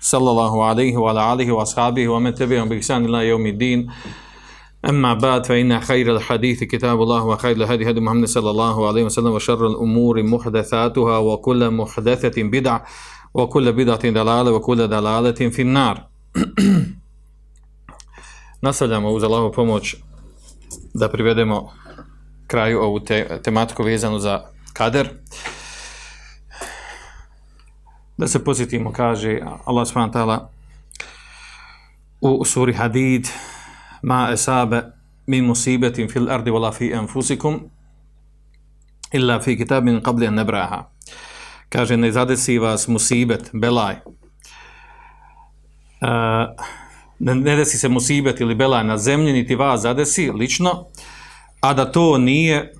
sallallahu alaihi wa alihi wa ashabihi wa men tebijom bi ihsan ila jeumi din. Amma ba'd fa inna khayra al-hadithi kitabullah wa khayra al-hadi hadi Muhammad sallallahu alaihi wa sallam wa sharra al-umuri muhdathatuha wa kullu muhdathatin bid'a wa kullu bid'atin dalala wa kullu dalalatin fin nar. Nastavljamo uz Allahovu pomoć da privedemo kraju ovu te, tematiku vezanu za kader. Da se posjetimo, kaže Allah subhanahu ta'ala u suri Hadid ma esabe min musibetin fil ardi wala fi enfusikum illa fi kitabin qabli an nebraha. Kaže, ne zadesi vas musibet, belaj. Uh, ne, ne desi se musibet ili belaj na zemlji, niti vas zadesi lično, a da to nije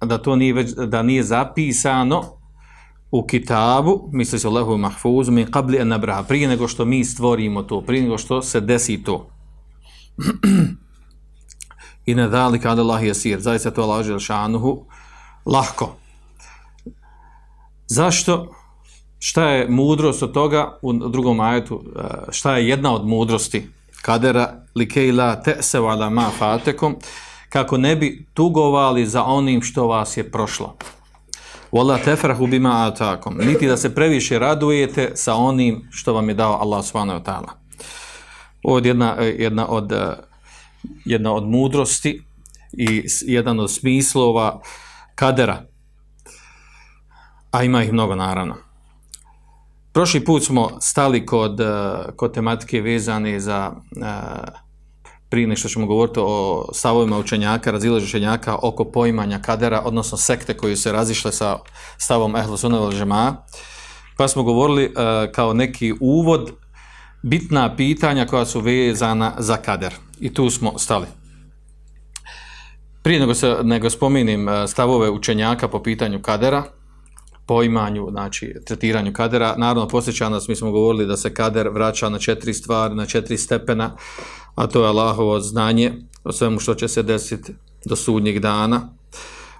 da to nije već, da nije zapisano u kitabu, misli se o lehu mahfuzu, min qabli an nebraha, prije nego što mi stvorimo to, prije nego što se desi to. I ne dali kada Allah je sir. Zaista to Allah šanuhu lahko. Zašto? Šta je mudrost od toga u drugom ajetu? Šta je jedna od mudrosti? Kadera likejla te'sevala ma fatekom kako ne bi tugovali za onim što vas je prošlo. Wala tefrahu bima atakom. Niti da se previše radujete sa onim što vam je dao Allah subhanahu wa ta'ala. Ovo je jedna, jedna, od, jedna od mudrosti i jedan od smislova kadera, a ima ih mnogo naravno. Prošli put smo stali kod, kod tematike vezane za prije nešto ćemo govoriti o stavovima učenjaka, razilaženja učenjaka oko poimanja kadera, odnosno sekte koji se razišle sa stavom Ehlu Žema, pa smo govorili kao neki uvod bitna pitanja koja su vezana za kader. I tu smo stali. Prije nego, se, nego spominim stavove učenjaka po pitanju kadera, poimanju, znači tretiranju kadera, naravno nas, mi smo govorili da se kader vraća na četiri stvari, na četiri stepena, a to je Allahovo znanje o svemu što će se desiti do sudnjeg dana.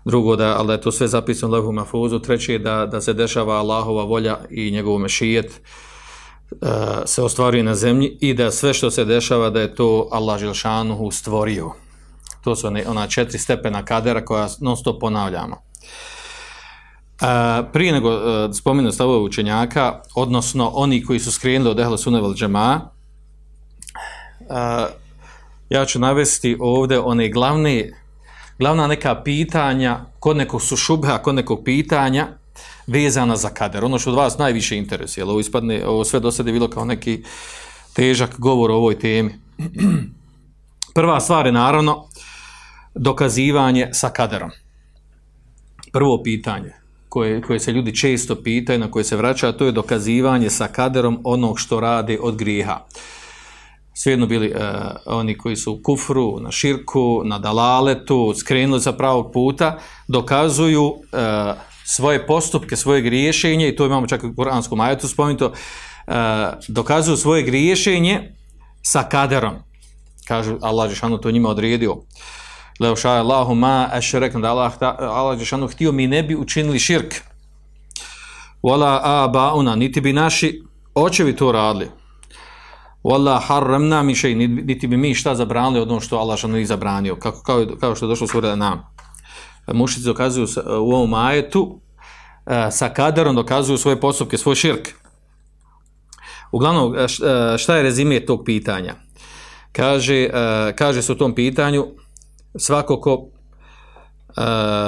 Drugo, da, ali je to sve zapisano lehu mafuzu. Treće da, da se dešava Allahova volja i njegov mešijet, se ostvaruje na zemlji i da sve što se dešava da je to Allah Želšanuhu stvorio. To su ona četiri stepena kadera koja non stop ponavljamo. Prije nego spomenu stavove učenjaka, odnosno oni koji su skrenuli od Ehle Sunevel Džema, ja ću navesti ovdje one glavne, glavna neka pitanja, kod nekog su šubha, kod nekog pitanja, vezana za kader. Ono što od vas najviše interesuje, ovo ispadne, ovo sve do sada je bilo kao neki težak govor o ovoj temi. Prva stvar je naravno dokazivanje sa kaderom. Prvo pitanje koje, koje se ljudi često pitaju, na koje se vraća, to je dokazivanje sa kaderom onog što rade od grijeha. Svejedno bili uh, oni koji su u kufru, na širku, na dalaletu, skrenuli sa pravog puta, dokazuju uh, svoje postupke, svoje griješenje, i to imamo čak u Koranskom ajetu spomenuto, uh, dokazuju svoje griješenje sa kaderom. Kažu, Allah Žešanu to njima odredio. Leo ša Allahu ma ešrekna, da Allah, Allah Žešanu htio mi ne bi učinili širk. Wala abauna, niti bi naši očevi to radili. Wala harramna mi šej, niti bi mi šta zabranili od ono što Allah ih zabranio, kako, kao, kao što je došlo sura nam mušici dokazuju u ovom ajetu sa kaderom dokazuju svoje postupke, svoj širk. Uglavnom, šta je rezime tog pitanja? Kaže, kaže se u tom pitanju svako ko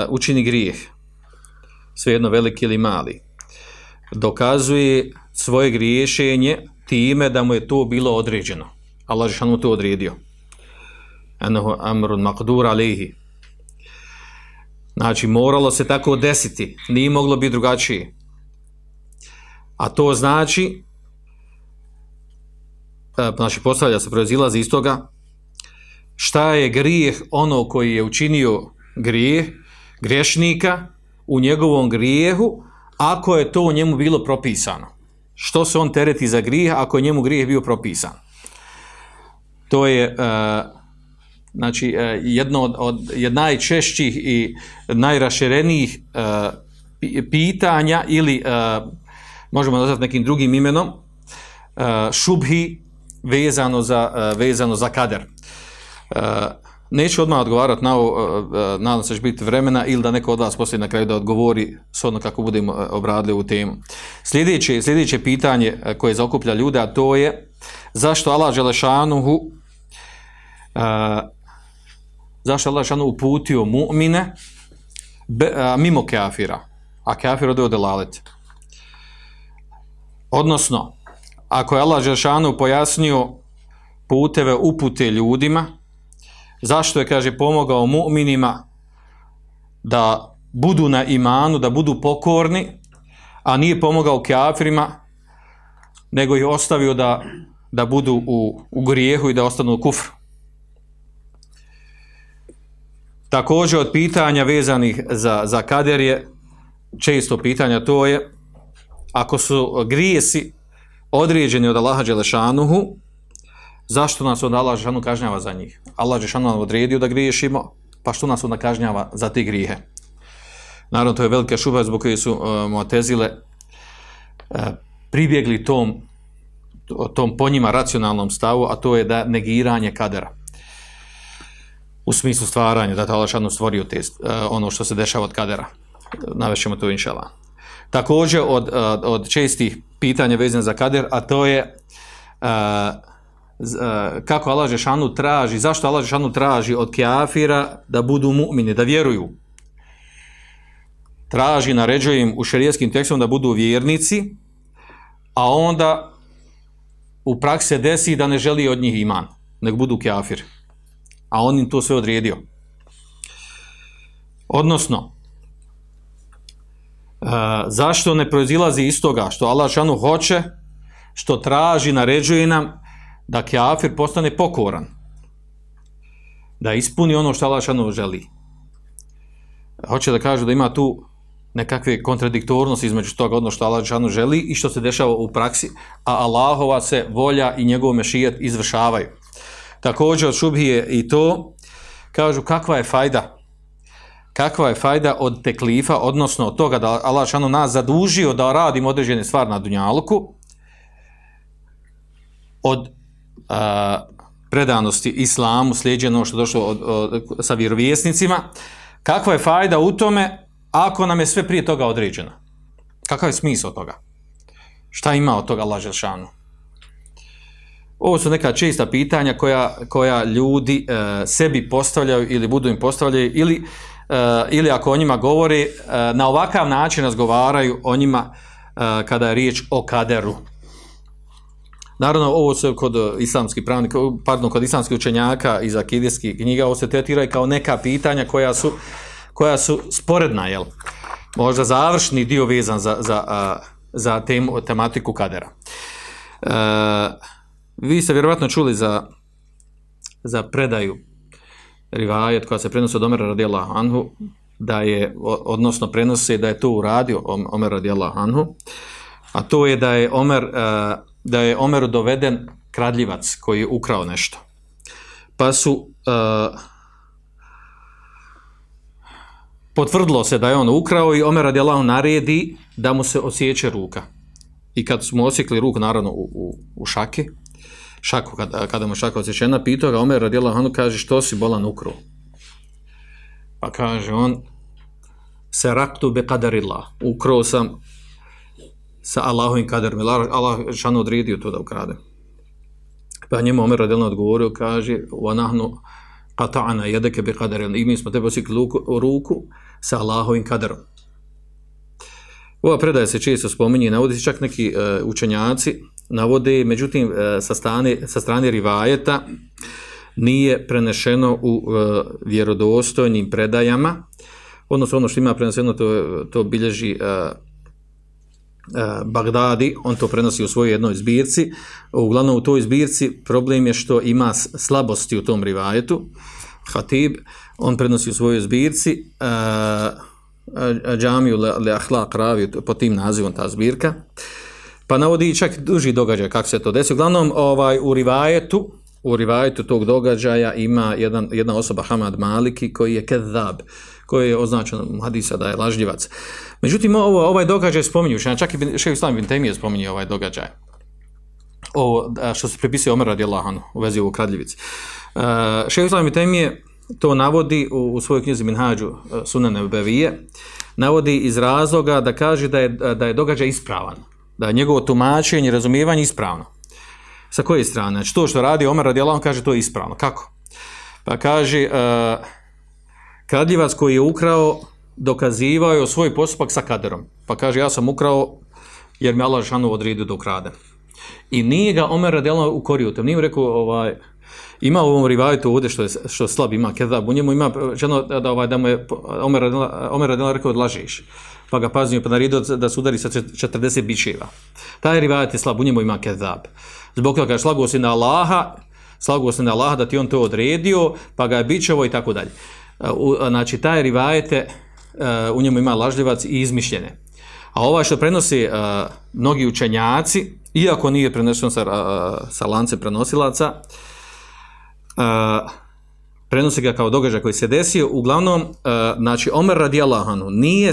učini grijeh, svejedno veliki ili mali, dokazuje svoje griješenje time da mu je to bilo određeno. Allah mu to odredio. Anahu amrun maqdur alihi Znači, moralo se tako desiti. Nije moglo biti drugačije. A to znači e, znači postavlja se, proizilazi iz toga, šta je grijeh ono koji je učinio grijeh, grešnika u njegovom grijehu, ako je to u njemu bilo propisano. Što se on tereti za grijeh ako je njemu grijeh bio propisan? To je e, znači e, jedno od, od najčešćih i najraširenijih e, pi- pitanja ili možemo nazvati nekim drugim imenom šubhi vezano za, vezano za kader. Neću odmah odgovarati na ovo, e, e, nadam se će biti vremena ili da neko od vas poslije na kraju da odgovori s ono kako budemo e, obradili ovu temu. Sljedeće, sljedeće pitanje koje zaokuplja ljude, a to je zašto Allah Želešanuhu zašto Allah Želešanuhu uputio mu'mine be, a, mimo kafira, a kafir ode od delalet. Odnosno, ako je Allah Želešanuhu pojasnio puteve upute ljudima, zašto je, kaže, pomogao mu'minima da budu na imanu, da budu pokorni, a nije pomogao kafirima, nego ih ostavio da, da budu u, u grijehu i da ostanu u kufru. Također od pitanja vezanih za, za kader je, često pitanja to je, ako su grijesi određeni od Allaha Đelešanuhu, zašto nas onda Allah Žešanu kažnjava za njih? Allah Žešanu nam odredio da griješimo, pa što nas onda kažnjava za te grijehe? Naravno, to je velika šuba zbog koje su uh, Muatezile uh, pribjegli tom, tom po njima racionalnom stavu, a to je da negiranje kadera. U smislu stvaranja, da je Allah Žešanu stvorio te, uh, ono što se dešava od kadera. Navešćemo to inšala. Također od, od čestih pitanja vezane za kader, a to je uh, kako Allah Žešanu traži, zašto Allah Žešanu traži od kjafira da budu mu'mini, da vjeruju. Traži, naređuje im u šerijskim tekstom da budu vjernici, a onda u praksi se desi da ne želi od njih iman, nego budu kjafir. A on im to sve odredio. Odnosno, zašto ne proizilazi iz toga što Allah Žešanu hoće, što traži, naređuje nam da kafir postane pokoran. Da ispuni ono što Allah želi. Hoće da kaže da ima tu nekakve kontradiktornosti između toga ono što Allah želi i što se dešava u praksi, a Allahova se volja i njegov mešijet izvršavaju. Također od šubhije i to, kažu kakva je fajda kakva je fajda od teklifa, odnosno od toga da Allah šanu nas zadužio da radimo određene stvari na Dunjaluku, od a, predanosti islamu, slijedjeno što došlo od, od, sa vjerovjesnicima, kakva je fajda u tome ako nam je sve prije toga određeno? Kakav je smisao toga? Šta ima od toga Allah Želšanu? Ovo su neka čista pitanja koja, koja ljudi e, sebi postavljaju ili budu im postavljaju ili, e, ili ako o njima govori, e, na ovakav način razgovaraju o njima e, kada je riječ o kaderu. Naravno, ovo se kod islamskih pravnika, pardon, kod islamskih učenjaka iz akidijskih knjiga, ovo se tretira kao neka pitanja koja su, koja su sporedna, jel? Možda završni dio vezan za, za, za temu, tematiku kadera. E, vi ste vjerovatno čuli za, za predaju rivajet koja se prenosi od Omera radijallahu anhu, da je, odnosno prenose da je to uradio Omer radijallahu anhu, a to je da je Omer, da je Omeru doveden kradljivac koji je ukrao nešto. Pa su uh, potvrdilo se da je on ukrao i Omer radijallahu naredi da mu se osjeće ruka. I kad smo osjekli ruku, naravno, u, u, u šake, šaku, kada, kada mu šaka osjećena, pitao ga Omer radijallahu anhu, kaže, što si bolan ukro? Pa kaže on, se raktu be kadarila, sam sa Allahovim kaderom, Allah šano odredio to da ukrade. Pa njemu Omer radijallahu odgovorio, kaže, wa nahnu qata'ana yadaka bi qadarin i mi smo tebe osjekli ruku, sa Allahovim kaderom. Ova predaja se često spominje, navodi se čak neki uh, učenjaci, navode, međutim, uh, sa, strane, sa strane rivajeta nije prenešeno u uh, vjerodostojnim predajama, odnosno ono što ima preneseno, to, to bilježi Bagdadi, on to prenosi u svojoj jednoj zbirci. Uglavnom u toj zbirci problem je što ima slabosti u tom rivajetu. Hatib, on prenosi u svojoj zbirci uh, Džamiju le, Ahlak Ravi, po tim nazivom ta zbirka. Pa navodi čak duži događaj kako se to desi. Uglavnom, ovaj, u rivajetu, u rivajetu tog događaja ima jedan, jedna osoba Hamad Maliki koji je kezab, koji je označen hadisa da je lažljivac. Međutim, ovo, ovaj događaj spominju, čak i Šeho Islam bin Temije ovaj događaj. A, što se pripisuje Omer radijallahu anhu u vezi ovog kradljivici. Uh, Šeho Islam bin to navodi u, u svojoj knjizi Minhađu uh, Sunane Bevije, navodi iz razloga da kaže da je, da je događaj ispravan, da je njegovo tumačenje i razumijevanje ispravno. Sa koje strane? Znači to što radi Omer radijallahu anhu kaže to je ispravno. Kako? Pa kaže uh, kradljivac koji je ukrao dokazivao je svoj postupak sa kaderom. Pa kaže ja sam ukrao jer mi Allah šanu odredio da ukradem. I nije ga Omer radijallahu anhu ukorio. Nije mu rekao ovaj, ima u ovom rivajetu ovdje što je, što slab, ima kezab, u njemu ima ženo da, ovaj, da mu je Omer Omer radijallahu rekao. Pa ga paznio, pa naredio da se udari sa 40 bičeva. Taj rivajet je slab, u njemu ima kezab. Zbog toga slago si na Allaha, slago se na Allaha da ti on to odredio, pa ga je bičevo i tako dalje. Znači, taj rivajete, uh, u njemu ima lažljivac i izmišljene. A ovaj što prenosi uh, mnogi učenjaci, iako nije prenešen sa, uh, sa lance prenosilaca, prenosi ga kao događaj koji se desio, uglavnom, znači, Omer radijallahu anhu nije,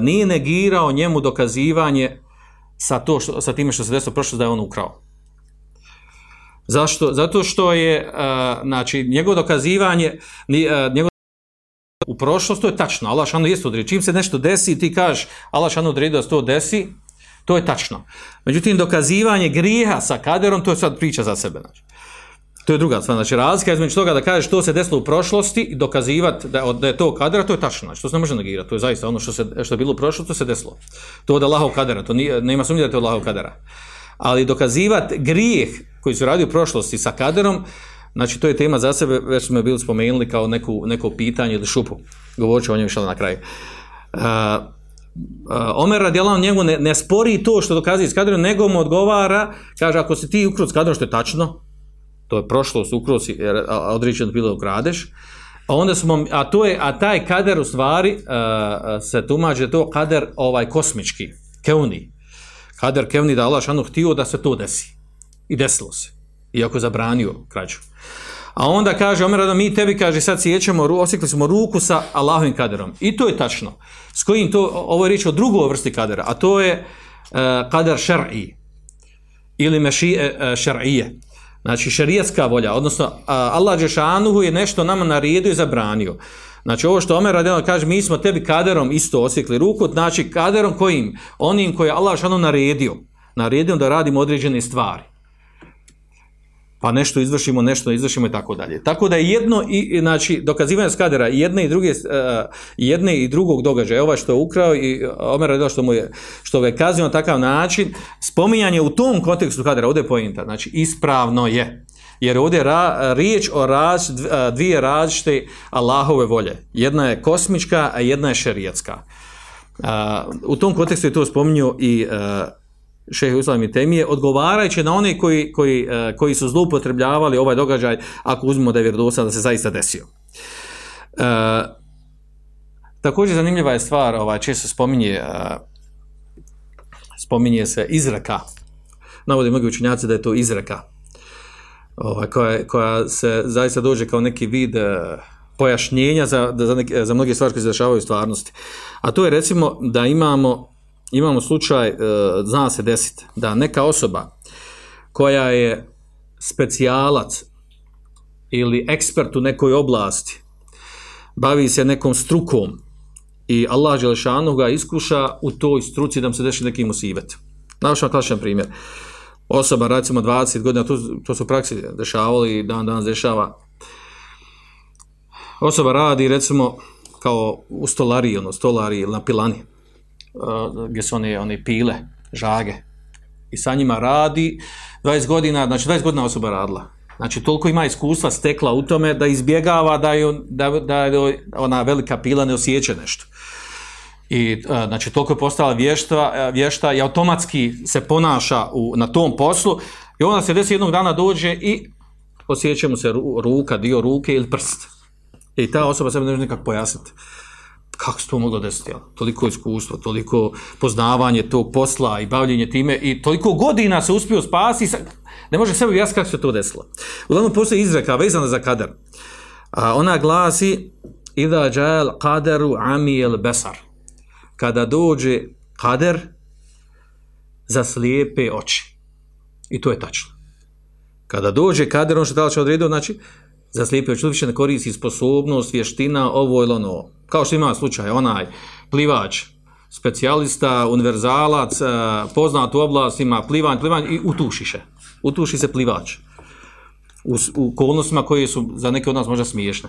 nije negirao njemu dokazivanje sa, to što, sa time što se desilo prošlo da je on ukrao. Zašto? Zato što je, znači, njegovo dokazivanje, njegovo u prošlosti, to je tačno, Allah šanu jest odredio. Čim se nešto desi ti kažeš Allah šanu odredio da se to desi, to je tačno. Međutim, dokazivanje grijeha sa kaderom, to je sad priča za sebe. Znači. To je druga stvar. Znači, razlika između toga da kažeš što se desilo u prošlosti i dokazivati da, da je to kadera, to je tačno. Znači, to se ne može negirati. To je zaista ono što, se, što je bilo u prošlosti, to se desilo. To od Allahov kadera. To nije, nema sumnje da je to od Allahov kadera. Ali dokazivati grijeh koji se radi u prošlosti sa kaderom, Znači, to je tema za sebe, već smo bili spomenuli kao neku, neko pitanje ili šupu. Govorit ću o njemu na kraju. Uh, uh, Omer radijalan njemu ne, ne spori to što dokazuje s kadrom, nego mu odgovara, kaže, ako si ti ukruo s kadrom, što je tačno, to je prošlost, ukruo si, jer određeno bilo ukradeš, a onda smo, a to je, a taj kader u stvari uh, se je to kader ovaj kosmički, keuni. Kader keuni da Allah šanu htio da se to desi. I desilo se. Iako zabranio krađu. A onda kaže Omer da mi tebi kaže sad sjećamo, osjekli smo ruku sa Allahovim kaderom. I to je tačno. S kojim to, ovo je riječ o drugoj vrsti kadera, a to je uh, kader šar'i ili mešije uh, šar'ije. Znači šerijatska volja, odnosno Allah Đešanuhu je nešto nama naredio i zabranio. Znači ovo što Omer radila kaže mi smo tebi kaderom isto osjekli ruku, znači kaderom kojim? Onim koji je Allah Đešanuhu naredio. Naredio da radimo određene stvari pa nešto izvršimo, nešto izvršimo i tako dalje. Tako da je jedno i znači dokazivanje skadera jedne i druge uh, jedne i drugog događaja, ovaj što je ukrao i Omer što mu je što ga je kaznio na takav način, spominjanje u tom kontekstu kadera, ovdje je poenta, znači ispravno je. Jer ovdje je ra, riječ o raz, dvije različite Allahove volje. Jedna je kosmička, a jedna je šerijatska. Uh, u tom kontekstu je to spominjao i šehe Uslam i Temije, odgovarajući na one koji, koji, uh, koji su zloupotrebljavali ovaj događaj, ako uzmemo da je vjerodostan da se zaista desio. Uh, također zanimljiva je stvar, ovaj, često spominje, uh, spominje se izreka, navode mnogi učinjaci da je to izreka, ovaj, koja, koja se zaista dođe kao neki vid uh, pojašnjenja za, za, neke, za mnoge stvari koje se dešavaju u stvarnosti. A to je recimo da imamo imamo slučaj, zna se desiti, da neka osoba koja je specijalac ili ekspert u nekoj oblasti, bavi se nekom strukom i Allah Đelešanu ga iskuša u toj struci da mu se deši neki musivet. Navašam klasičan primjer. Osoba, recimo 20 godina, to, to su praksi dešavali i dan danas dešava. Osoba radi, recimo, kao u stolariji, ono, stolariji ili na pilani, gdje su one, one pile, žage. I sa njima radi 20 godina, znači 20 godina osoba radila. Znači toliko ima iskustva stekla u tome da izbjegava da je, da, da je ona velika pila ne osjeća nešto. i a, znači toliko je postala vješta, a, vješta i automatski se ponaša u, na tom poslu i onda se desi jednog dana dođe i osjeća mu se ru- ruka, dio ruke ili prst. I ta osoba sebe ne može nikako pojasniti. Kako se to moglo desiti? jel? Toliko iskustvo, toliko poznavanje tog posla i bavljenje time i toliko godina se uspio spasti, sa- ne može sebi jasniti kako se to desilo. Uglavnom postoji izreka vezana za kader. A ona glasi Ida džal kaderu amijel besar. Kada dođe kader za slijepe oči. I to je tačno. Kada dođe kader, on što će odredio, znači, za slijepe oči, više ne koristi sposobnost, vještina, ovo ili ono. Kao što ima slučaj, onaj plivač, specijalista, univerzalac, eh, poznat u oblastima, plivanje, plivanje i utuši se. Utuši se plivač. U, u okolnostima koje su za neke od nas možda smiješne.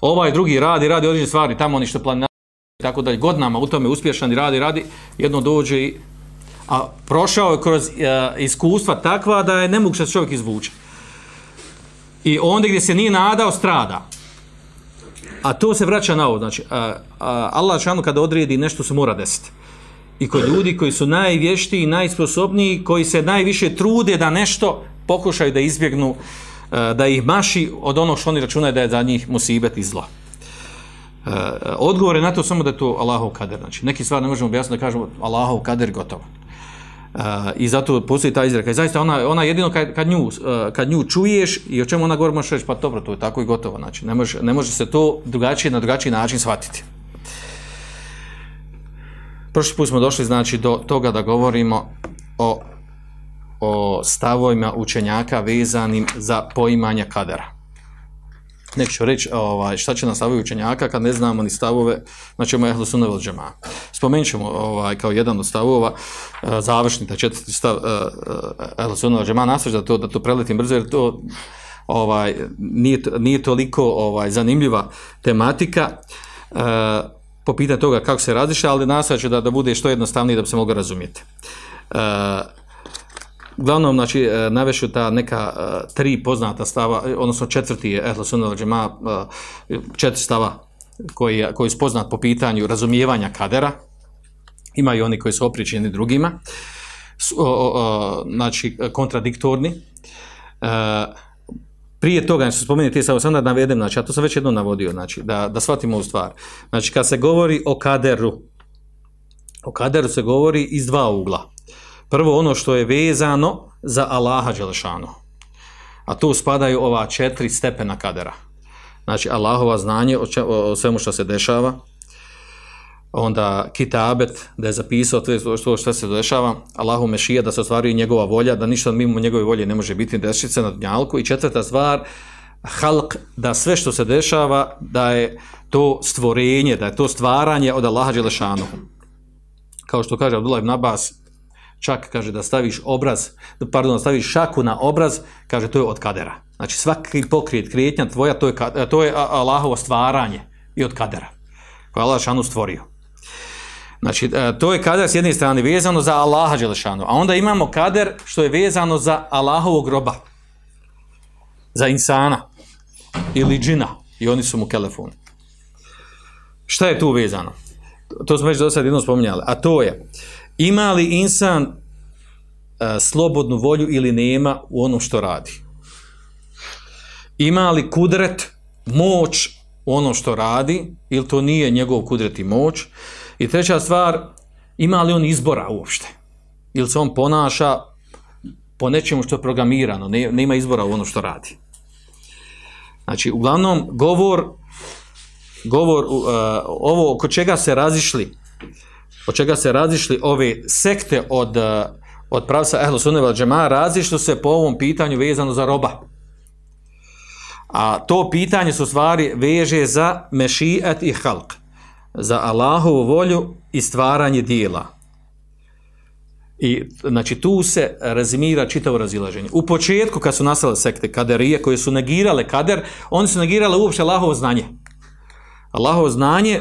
Ovaj drugi radi, radi određene stvari, tamo oni što planina i tako dalje, godinama u tome uspješan i radi, radi, jedno dođe i a prošao je kroz e, iskustva takva da je nemoguće da čovjek izvuče. I onda gdje se nije nadao, strada. A to se vraća na ovo, znači, a, a, Allah šanu kada odredi nešto se mora desiti. I kod ljudi koji su najvještiji, najsposobniji, koji se najviše trude da nešto pokušaju da izbjegnu, e, da ih maši od onog što oni računaju da je za njih musibet i zlo. E, odgovor je na to samo da je to Allahov kader. Znači, neki stvari ne možemo objasniti da kažemo Allahov kader gotovo. I zato postoji ta izreka. I zaista ona, ona jedino kad, kad, nju, uh, kad nju čuješ i o čemu ona govori možeš reći pa dobro, to je tako i gotovo. Znači, ne može, ne može se to drugačije, na drugačiji način shvatiti. Prošli put smo došli znači do toga da govorimo o, o stavovima učenjaka vezanim za poimanje kadera. Neću ću reći ovaj, šta će nam stavovi učenjaka kad ne znamo ni stavove, imamo ehlu sunna vel džema. Spomenut ćemo ovaj, kao jedan od stavova, eh, završni, taj četvrti stav eh, ehlu sunna vel džema, da to, da to preletim brzo, jer to ovaj, nije, nije toliko ovaj, zanimljiva tematika eh, po pitanju toga kako se razliša, ali ću da, da bude što jednostavnije da bi se moglo razumjeti. Eh, Uglavnom, znači, e, navešu ta neka e, tri poznata stava, e, odnosno četvrti je Ehlo Sunna wal Džema, četiri stava koji, je- koji su poznat po pitanju razumijevanja kadera. Ima i oni koji su opričeni drugima. Znači, kontradiktorni. Prije toga, znači, spomenuti samo sam da navedem, znači, a to sam već jednom navodio, znači, da, da shvatimo ovu stvar. Znači, kad se govori o kaderu, o kaderu se govori iz dva ugla. Prvo ono što je vezano za Allaha Đelešanu. A tu spadaju ova četiri stepena kadera. Znači Allahova znanje o, če- o, svemu što se dešava, onda kitabet, da je zapisao to što se dešava, Allahu mešija, da se ostvaruje njegova volja, da ništa mimo njegove volje ne može biti dešice na dnjalku. I četvrta stvar, halk, da sve što se dešava, da je to stvorenje, da je to stvaranje od Allaha Đelešanu. Kao što kaže Abdullah ibn Abbas, čak kaže da staviš obraz, pardon, da staviš šaku na obraz, kaže to je od kadera. Znači svaki pokrijet, krijetnja tvoja, to je, to je Allahovo stvaranje i od kadera. Koje je Allah šanu stvorio. Znači, e, to je kader s jedne strane vezano za Allaha Đelešanu, a onda imamo kader što je vezano za Allahovog groba. Za insana ili džina i oni su mu kelefoni. Šta je tu vezano? To smo već do sad jednom spominjali, a to je ima li insan e, slobodnu volju ili nema u onom što radi? Ima li kudret, moć u onom što radi ili to nije njegov kudret i moć? I treća stvar, ima li on izbora uopšte? Ili se on ponaša po nečemu što je programirano, ne, nema izbora u ono što radi? Znači, uglavnom, govor, govor uh, ovo oko čega se razišli, od čega se razišli ove sekte od, uh, od pravca Ehlu Sunneva džema, razišli se po ovom pitanju vezano za roba. A to pitanje su stvari veže za mešijet i halk, za Allahovu volju i stvaranje dijela. I znači tu se razimira čitavo razilaženje. U početku kad su nastale sekte kaderije koje su negirale kader, oni su negirale uopšte Allahovo znanje. Allahovo znanje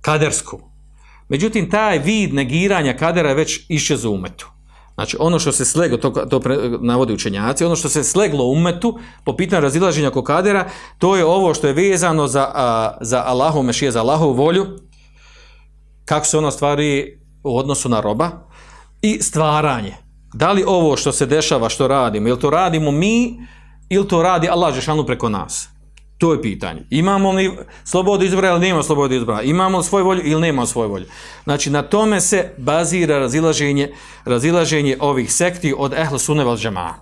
kadersko. Međutim, taj vid negiranja kadera je već iščezao u umetu. Znači, ono što se sleglo, to, to pre, navodi učenjaci, ono što se sleglo umetu po pitanju razilaženja oko kadera, to je ovo što je vezano za, a, za Allahov mešije, za Allahovu volju kako se ona stvari u odnosu na roba i stvaranje. Da li ovo što se dešava, što radimo, ili to radimo mi, ili to radi Allah Žešanu preko nas? To je pitanje. Imamo li slobodu izbora ili nema slobodu izbora? Imamo li svoju volju ili nema svoju volju? Znači, na tome se bazira razilaženje, razilaženje ovih sekti od Ehl Sunne val Džemaa.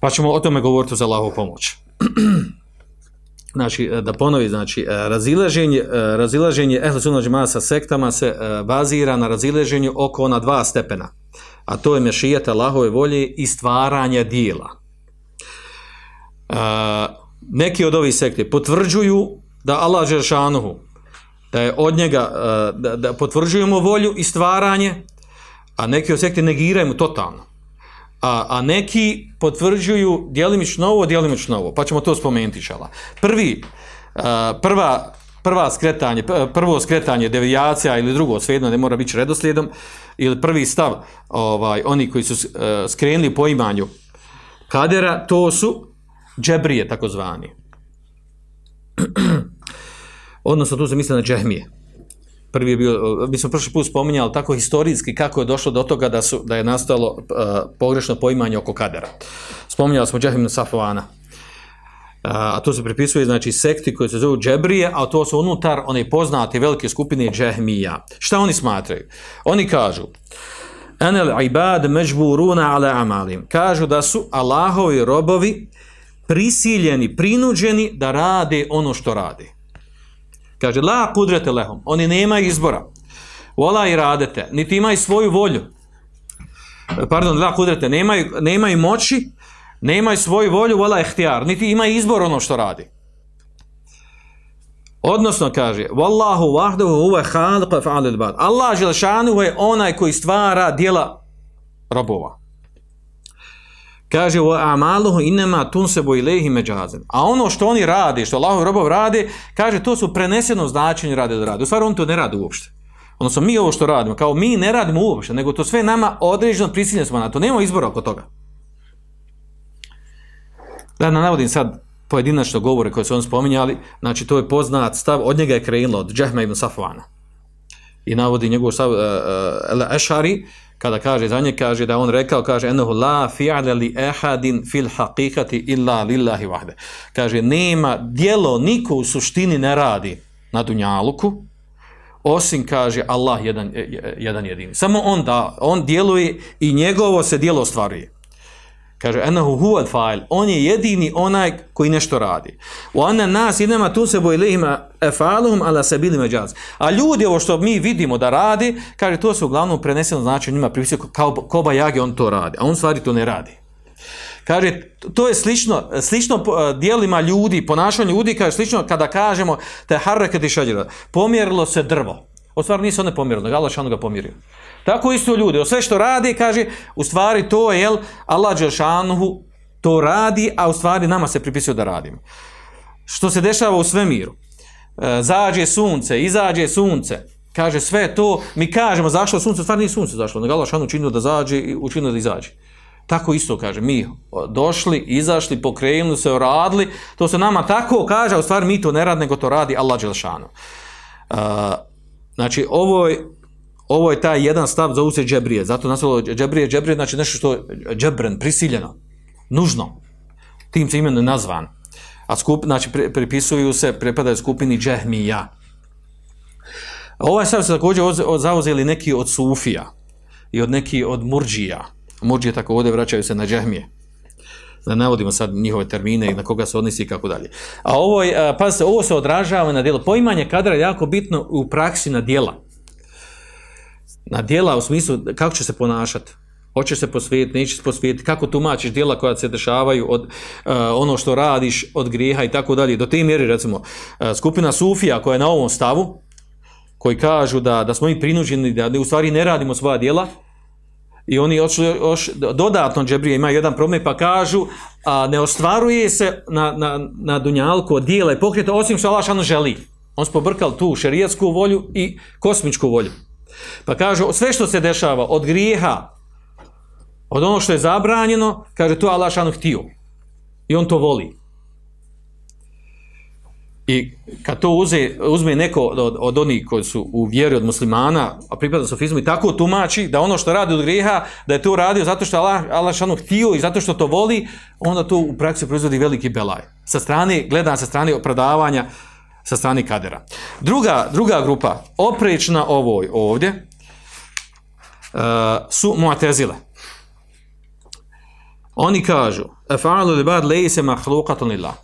Pa ćemo o tome govoriti za Allahovu pomoć. znači, da ponovi, znači, razilaženje, razilaženje Ehl Sunne val Džemaa sa sektama se e, bazira na razilaženju oko ona dva stepena. A to je mešijeta Allahove volje i stvaranja dijela neki od ovih sekte potvrđuju da Allah Žešanuhu, da je od njega, da, da potvrđujemo volju i stvaranje, a neki od sekte negiraju totalno. A, a neki potvrđuju djelimično ovo, djelimično ovo. Pa ćemo to spomenuti šala. Prvi, prva, prva skretanje, prvo skretanje devijacija ili drugo, svejedno ne mora biti redoslijedom, ili prvi stav, ovaj, oni koji su skrenuli po imanju kadera, to su džebrije takozvani. Odnosno tu se misli na džehmije. Prvi je bio, mi smo prošli put spominjali tako historijski kako je došlo do toga da, su, da je nastalo uh, pogrešno poimanje oko kadera. Spominjali smo džehmiju Safovana. Uh, a to se pripisuje znači sekti koji se zovu džebrije, a to su unutar one poznate velike skupine džehmija. Šta oni smatraju? Oni kažu Enel ibad međburuna ala amalim. Kažu da su Allahovi robovi prisiljeni, prinuđeni da rade ono što rade. Kaže, la kudrete lehom, oni nemaju izbora. Vola i radete, niti imaju svoju volju. Pardon, la kudrete, nemaju, nemaju moći, nemaju svoju volju, vola ihtijar, niti imaju izbor ono što radi. Odnosno kaže, Wallahu wahdahu huwa khaliq fa'al al-bad. Allah dželle je onaj koji stvara djela robova. Kaže wa amaluhu inma tunsabu ilayhi majazan. A ono što oni rade, što Allahov robov rade, kaže to su preneseno značenje rade da rade. U stvari on to ne radi uopšte. Odnosno mi ovo što radimo, kao mi ne radimo uopšte, nego to sve nama određeno prisiljeni smo na to. Nema izbora oko toga. Da ne navodim sad pojedinačno govore koje su on spominjali, znači to je poznat stav, od njega je krenulo, od Džehma ibn Safvana. I navodi njegov stav uh, uh, kada kaže za nje, kaže da on rekao, kaže enohu la fi'ale li ehadin fil haqiqati illa lillahi vahde. Kaže, nema, dijelo niko u suštini ne radi na dunjaluku, osim, kaže, Allah jedan, jedan jedini. Samo on da, on djeluje i njegovo se dijelo ostvaruje. Kaže, enahu huwa fa'il. On je jedini onaj koji nešto radi. U ana nas inema tu se bojlihima efaluhum ala sabili međaz. A ljudi, ovo što mi vidimo da radi, kaže, to se uglavnom preneseno znači njima pripisuje kao koba jage, on to radi. A on stvari to ne radi. Kaže, to je slično, slično dijelima ljudi, ponašanju ljudi, kaže, slično kada kažemo te harrekati šađera, pomjerilo se drvo. O stvari nisu one pomjerilo, Allah šanu ga pomjerio. Tako isto ljudi, o sve što radi, kaže, u stvari to je, jel, Allah Đelšanuhu to radi, a u stvari nama se pripisuje da radimo. Što se dešava u svemiru? E, zađe sunce, izađe sunce, kaže sve to, mi kažemo zašto sunce, u stvari nije sunce zašlo, nego Allah Đelšanuhu učinio da zađe i učinio da izađe. Tako isto kaže, mi došli, izašli, pokrenuli se, radili, to se nama tako kaže, a u stvari mi to ne radi, nego to radi Allah Đelšanu. Uh, znači, ovo je ovo je taj jedan stav za se džebrije. Zato nasvalo džebrije, džebrije znači nešto što je džebren, prisiljeno, nužno. Tim se imenom je nazvan. A skup, znači pripisuju se, prepadaju skupini džehmija. Ovaj stav se također zauzeli neki od sufija i od neki od murđija. Murđije tako ovdje vraćaju se na džehmije. Da navodimo sad njihove termine i na koga se odnosi i kako dalje. A ovo, je, pazite, ovo se odražava na djelo. Poimanje kadra je jako bitno u praksi na djela na dijela u smislu kako će se ponašati. Hoće se posvijetiti, neće se posvijetiti, kako tumačiš dijela koja se dešavaju od uh, ono što radiš, od grijeha i tako dalje. Do te mjeri, recimo, uh, skupina Sufija koja je na ovom stavu, koji kažu da, da smo mi prinuđeni da u stvari ne radimo svoja dijela, i oni još, još dodatno džebrije imaju jedan problem pa kažu a, ne ostvaruje se na, na, na dunjalku od dijela i pokreta osim što Allah želi. On se pobrkal tu šerijetsku volju i kosmičku volju. Pa kažu, sve što se dešava od grijeha, od ono što je zabranjeno, kaže, to Allah šanu htio. I on to voli. I kad to uze, uzme neko od, od onih koji su u vjeri od muslimana, a pripada sofizmu i tako tumači da ono što radi od grijeha, da je to radio zato što Allah, Allah šanu htio i zato što to voli, onda to u praksi proizvodi veliki belaj. Sa strane, gledam sa strane opravdavanja, sa strane kadera. Druga, druga grupa, oprečna ovoj ovdje, uh, su muatezile. Oni kažu, efa'alu li bad lejse mahlukatun lillah.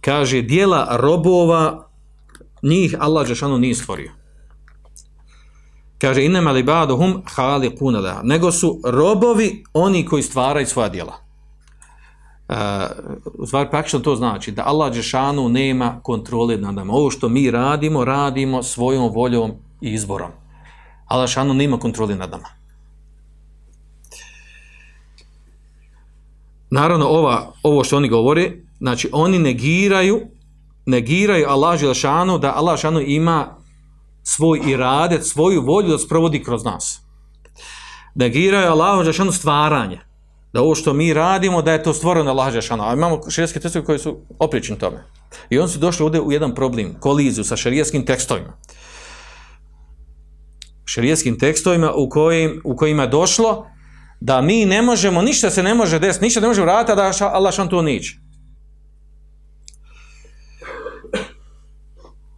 Kaže, dijela robova, njih Allah Žešanu nije stvorio. Kaže, inema li baduhum hali. Nego su robovi oni koji stvaraju svoja dijela. Uh, u stvari praktično to znači da Allah Žešanu nema kontrole nad nama. Ovo što mi radimo, radimo svojom voljom i izborom. Allah Žešanu nema kontrole nad nama. Naravno, ova, ovo što oni govore, znači oni negiraju, negiraju Allah Žešanu da Allah Žešanu ima svoj iradet, svoju volju da sprovodi kroz nas. Negiraju Allah Žešanu stvaranje da ovo što mi radimo, da je to stvoreno Allah Žešanu. A imamo šarijetske tekstove koji su oprični tome. I oni su došli ovdje u jedan problem, koliziju sa šarijetskim tekstovima. Šarijetskim tekstovima u, kojim, u kojima je došlo da mi ne možemo, ništa se ne može desiti, ništa ne može vratiti, da Allah šan to niće.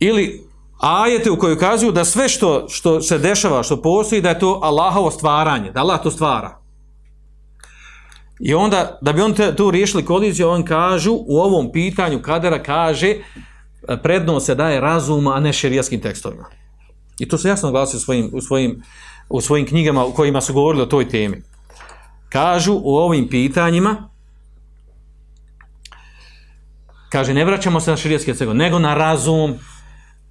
Ili ajete u kojoj kazuju da sve što, što se dešava, što postoji, da je to Allahovo stvaranje, da Allah to stvara. I onda, da bi on tu riješili koliziju, on kažu, u ovom pitanju kadera kaže, prednost se daje razuma, a ne šerijaskim tekstovima. I to se jasno glasi u svojim, u, svojim, u svojim knjigama u kojima su govorili o toj temi. Kažu u ovim pitanjima, kaže, ne vraćamo se na širijaske tekstovima, nego na razum,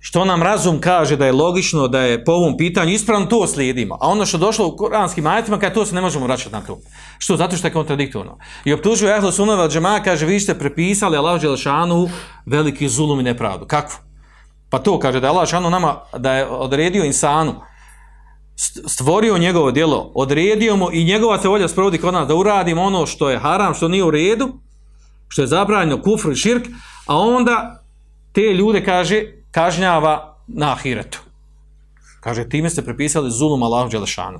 što nam razum kaže da je logično, da je po ovom pitanju ispravno, to slijedimo. A ono što došlo u koranskim ajetima, kaže to se ne možemo vraćati na to. Što? Zato što je kontradiktorno. I optužuje Ehlo Sunova džema, kaže, vi ste prepisali Allah Đelšanu veliki zulum i nepravdu. Kako? Pa to kaže da je Allah Đelšanu nama, da je odredio insanu, stvorio njegovo djelo, odredio mu i njegova se volja sprovodi kod nas da uradimo ono što je haram, što nije u redu, što je zabranjeno kufr i širk, a onda te ljude, kaže, kažnjava na ahiretu. Kaže, time ste prepisali zulum Allahu Đelešanu.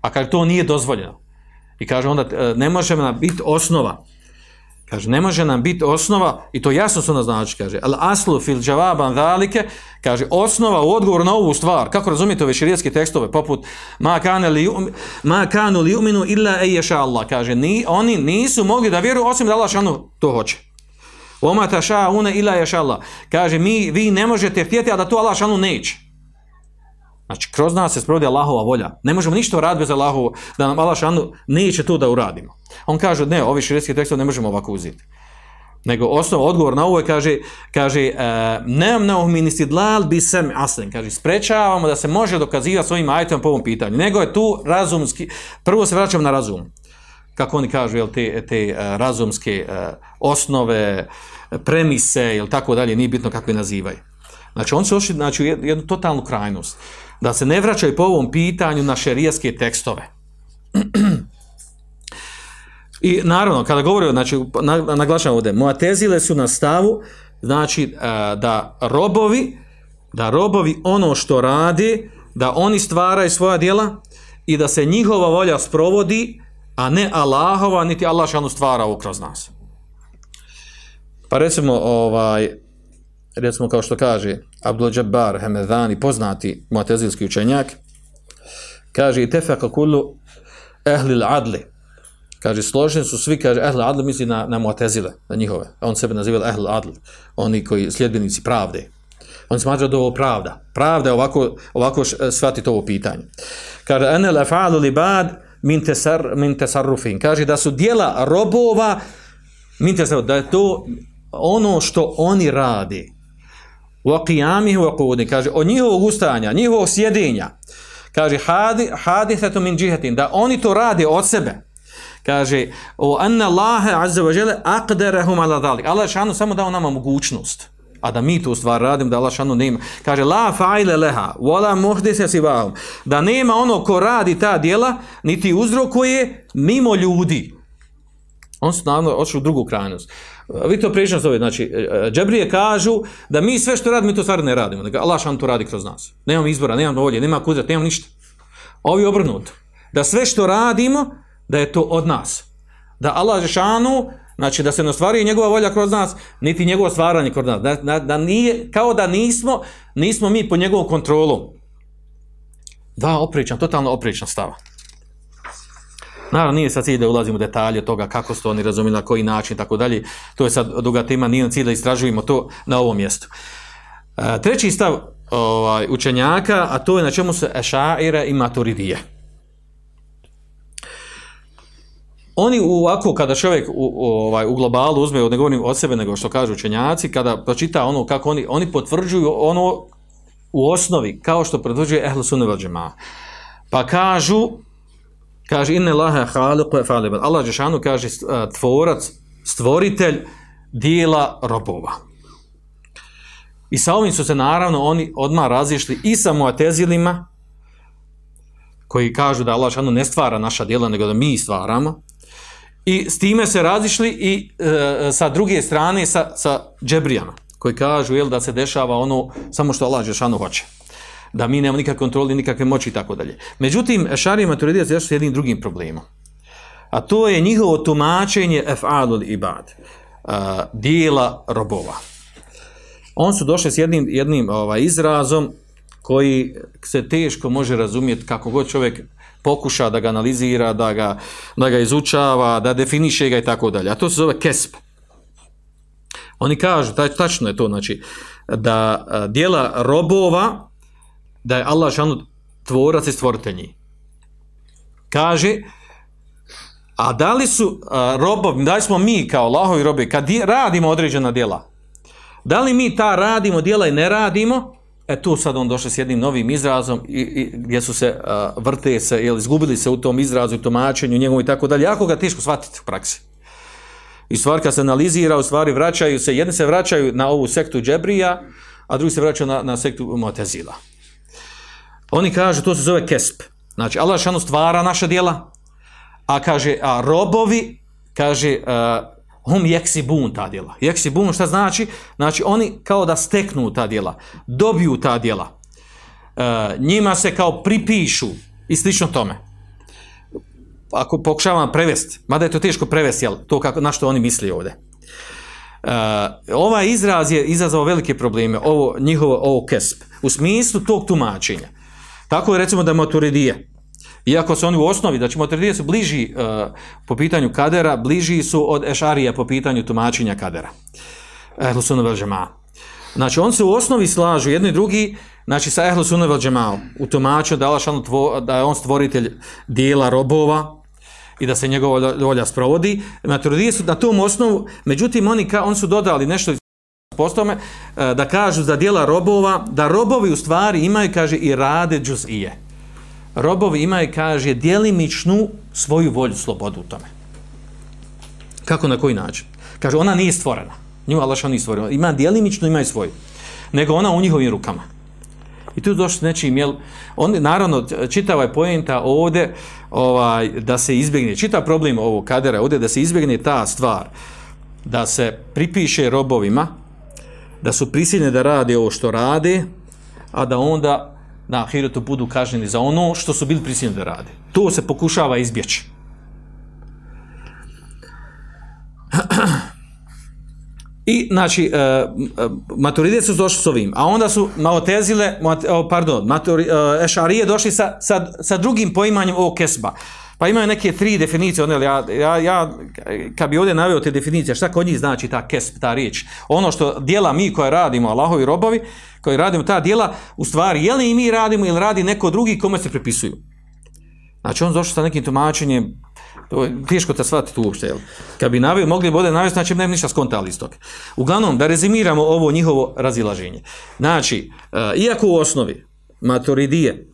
A kaže, to nije dozvoljeno. I kaže, onda ne može nam biti osnova. Kaže, ne može nam biti osnova, i to jasno su naznači, kaže, al aslu fil džavaban dalike, kaže, osnova u odgovor na ovu stvar, kako razumijete ove širijetske tekstove, poput ma, kane li, ma kanu li uminu illa eješa Allah, kaže, ni, oni nisu mogli da vjeruju osim da Allah šanu to hoće. Oma taša une ila Allah. Kaže, mi, vi ne možete htjeti, a da to Allah šanu neće. Znači, kroz nas se sprovodi Allahova volja. Ne možemo ništa raditi bez Allahova, da nam Allah šanu neće to da uradimo. On kaže, ne, ovi širijski tekstov ne možemo ovako uzeti. Nego osnov, odgovor na ovo je, kaže, kaže nemam na uhministidlal bi sem aslen. Kaže, sprečavamo da se može dokazivati svojim ajetom po ovom pitanju. Nego je tu razumski, prvo se vraćamo na razum. Kako oni kažu, jel, te, te razumske osnove, premise, jel, tako dalje, nije bitno kako je nazivaju. Znači, on se ošli znači, jednu totalnu krajnost da se ne vraćaju po ovom pitanju na šerijaske tekstove. I naravno, kada govorio, znači, naglašavam ovdje, Moatezile su na stavu, znači, da robovi, da robovi ono što radi, da oni stvaraju svoja djela i da se njihova volja sprovodi, a ne Allahova, niti Allah šanu stvara ovo kroz nas. Pa recimo, ovaj, recimo kao što kaže Abdul Jabbar Hemedani, poznati muatezilski učenjak, kaže i tefaka kullu ehli adli. Kaže, složeni su svi, kaže, ehli adli misli na, na muatezile, na njihove. On sebe naziva ehli adli, oni koji sljedbenici pravde. On smatra da ovo pravda. Pravda je ovako, ovako shvatiti ovo pitanje. Kaže, enel li bad min, tesar, min tesarrufin. Kaže, da su dijela robova, min tesarrufin, da je to ono što oni radi wa qiyamihi wa kaže od njihovog ustajanja njihovog sjedenja kaže hadi hadithatu min jihatin da oni to rade od sebe. Kaže o anna Allah azza wa jalla ala zalik Allah šanu samo dao nama mogućnost a da mi to stvar radim da Allah šanu nema kaže la fa'ila laha wala muhdisa sivahum da nema ono ko radi ta djela niti uzrokuje mimo ljudi On su naravno otišli u drugu krajnost. Vi to prilično zove, znači, e, džebrije kažu da mi sve što radimo, mi to stvari ne radimo. Nego Allah šan to radi kroz nas. Nemam izbora, nemam volje, nema kudret, nemam ništa. Ovi obrnuto. Da sve što radimo, da je to od nas. Da Allah šanu, znači da se ne ostvaruje njegova volja kroz nas, niti njegovo stvaranje kroz nas. Da, da, da nije, kao da nismo, nismo mi po njegovom kontrolom. Dva opričan, totalno opričan stava. Naravno, nije sad cilj da ulazimo u detalje toga kako su oni razumjeli, na koji način tako dalje. To je sad duga tema, nije cilj da istražujemo to na ovom mjestu. E, treći stav ovaj, učenjaka, a to je na čemu se ešaire i maturidije. Oni ovako, kada čovjek u, ovaj, u globalu uzme, ne govorim od sebe, nego što kažu učenjaci, kada pročita ono kako oni, oni potvrđuju ono u osnovi, kao što potvrđuje Ehlu Sunneval Džema. Pa kažu, kaže inne laha haliku falibad. Allah Žešanu kaže tvorac, stvoritelj dijela robova. I sa ovim su se naravno oni odmah razišli i sa muatezilima, koji kažu da Allah Žešanu ne stvara naša dijela, nego da mi stvaramo. I s time se razišli i e, sa druge strane sa, sa džebrijama, koji kažu jel, da se dešava ono samo što Allah Žešanu hoće da mi nemamo nikakve kontrole, nikakve moći i tako dalje. Međutim, šarije maturidija se s jednim drugim problemom. A to je njihovo tumačenje ef'alul ibad, uh, dijela robova. On su došli s jednim, jednim ovaj, izrazom koji se teško može razumjeti kako god čovjek pokuša da ga analizira, da ga, da ga izučava, da definiše ga i tako dalje. A to se zove kesp. Oni kažu, tačno je to, znači, da dijela robova, da je Allah šanu tvorac i stvoritelj njih. Kaže, a da li su a, robovi, da li smo mi kao Allahovi robovi, kad di, radimo određena djela, da li mi ta radimo djela i ne radimo, e tu sad on došao s jednim novim izrazom i, i gdje su se a, vrte se, jel, izgubili se u tom izrazu i tomačenju njegovom i tako dalje, jako ga teško shvatiti u praksi. I stvar kad se analizira, u stvari vraćaju se, jedni se vraćaju na ovu sektu džebrija, a drugi se vraćaju na, na sektu Motezila. Oni kažu, to se zove kesp. Znači, Allah šanu stvara naša dijela, a kaže, a robovi, kaže, hum jeksi bun ta dijela. Jeksi bun, šta znači? Znači, oni kao da steknu ta dijela, dobiju ta dijela. Uh, njima se kao pripišu i slično tome. Ako pokušavam prevesti, mada je to teško prevesti, jel, to kako, na što oni misli ovdje. Uh, ovaj izraz je izazvao velike probleme, ovo njihovo ovo kesp, u smislu tog tumačenja. Tako je recimo da maturidije. Iako su oni u osnovi, će maturidije su bliži uh, po pitanju kadera, bliži su od ešarija po pitanju tumačenja kadera. Ehlu sunnevel džema. Znači, on se u osnovi slažu, jedni i drugi, znači sa ehlu sunnevel džema, u tumačenju da, da je on stvoritelj dijela robova, i da se njegova volja sprovodi. Maturidije su na tom osnovu, međutim, oni, ka, on su dodali nešto postome, e, da kažu za dijela robova, da robovi u stvari imaju, kaže, i rade džuzije. Robovi imaju, kaže, dijelimičnu svoju volju, slobodu u tome. Kako, na koji način? Kaže, ona nije stvorena. Nju Allah nije stvorena. Ima dijelimičnu, ima i svoju. Nego ona u njihovim rukama. I tu došli nečim, jel, on, naravno, čitava je pojenta ovdje, ovaj, da se izbjegne, čita problem ovog kadera ovdje, da se izbjegne ta stvar, da se pripiše robovima, da su prisiljeni da rade ovo što rade, a da onda na ahiretu budu kažnjeni za ono što su bili prisiljeni da rade. To se pokušava izbjeći. I, znači, uh, maturidije su došli s ovim, a onda su maotezile, mat, pardon, maturi, uh, ešarije došli sa, sa, sa drugim poimanjem ovog kesba. Pa imaju neke tri definicije, one, ja, ja, ja, kad bi ovdje naveo te definicije, šta kod njih znači ta kesb, ta riječ? Ono što dijela mi koje radimo, Allahovi robovi, koji radimo ta dijela, u stvari, je li i mi radimo ili radi neko drugi kome se prepisuju? Znači, on došao sa nekim tumačenjem, to je teško te shvatiti uopšte, jel? Kad bi navio, mogli bi ovdje navesti, znači, nema ništa skontali iz toga. Uglavnom, da rezimiramo ovo njihovo razilaženje. Znači, uh, iako u osnovi, maturidije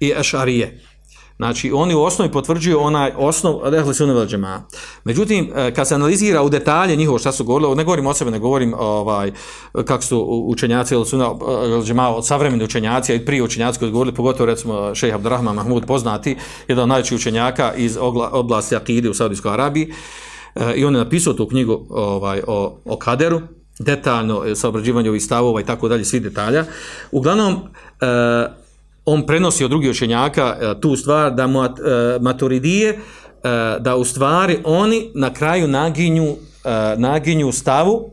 i ašarije, Znači, oni u osnovi potvrđuju onaj osnov Sunne vel Džema. Međutim, e, kad se analizira u detalje njihovo šta su govorili, ne govorim o sebe, ne govorim ovaj, kako su učenjaci Ehli Sunne Džema, od savremeni učenjaci, i prije učenjaci koji govorili, pogotovo recimo šejh Abdurrahman Mahmud, poznati, jedan od najvećih učenjaka iz oblasti Akide u Saudijskoj Arabiji, e, i on je napisao tu knjigu ovaj, o, o kaderu, detaljno e, sa obrađivanjem ovih stavova i tako dalje, svi detalja. Uglavnom, on prenosi od drugih učenjaka e, tu stvar da mu, e, maturidije, e, da u stvari oni na kraju naginju, naginju stavu,